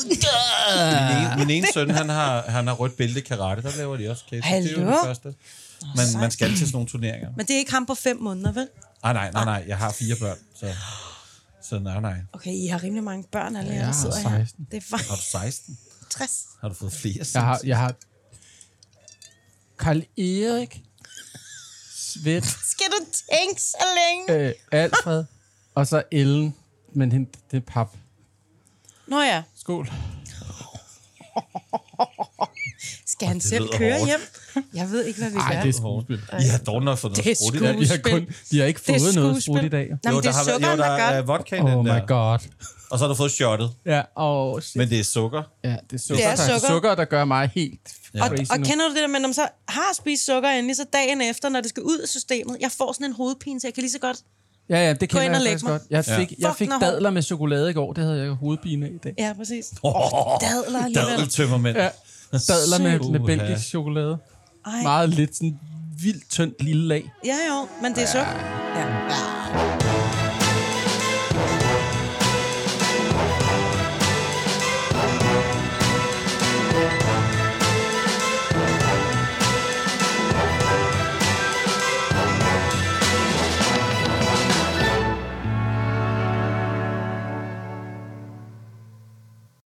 Min ene, min ene søn, han har, han har rødt bælte i karate, der laver de også kata. Det er jo Hallo? det første. Men man skal til sådan nogle turneringer. Men det er ikke ham på fem måneder, vel? Ah, nej, nej, nej, jeg har fire børn, så, så nej, nej. Okay, I har rimelig mange børn, alle jer, Jeg der har sidder her. 16. Det er Har faktisk du 16? 60. Har du fået flere? Jeg har, jeg har Karl Erik, Svet, Skal du tænke så længe? øh, Alfred, og så Ellen, men hende, det er pap. Nå ja, Skål. skal han det selv køre hårdt. hjem? Jeg ved ikke, hvad vi Ej, gør. det er skuespil. I har dog nok fået Det noget er sprudt i dag. vi har, kun, vi har ikke Det fået noget sprut i dag. Nå, Jo, det der er har været, jo, sukkeren, der der er det. vodka i Oh den my der. god. Og så har du fået shottet. Ja, shit. Men det er sukker. ja, det er sukker, Det er der, sukker. sukker, der gør mig helt Ja. Og, og nu. kender du det der med, når man så har spist sukker endelig, så dagen efter, når det skal ud af systemet, jeg får sådan en hovedpine, så jeg kan lige så godt... Ja, ja, det kender og jeg faktisk mig. godt. Jeg Ja. fik, jeg Fuck, fik er dadler med chokolade i går. Det havde jeg hovedpine af i dag. Ja, præcis. Oh, dadler alligevel. Dadeltømmermænd. Ja. Dadler med, med belgisk chokolade. Ej. Meget lidt sådan vildt tyndt lille lag. Ja, jo, men det er så... Ja. ja.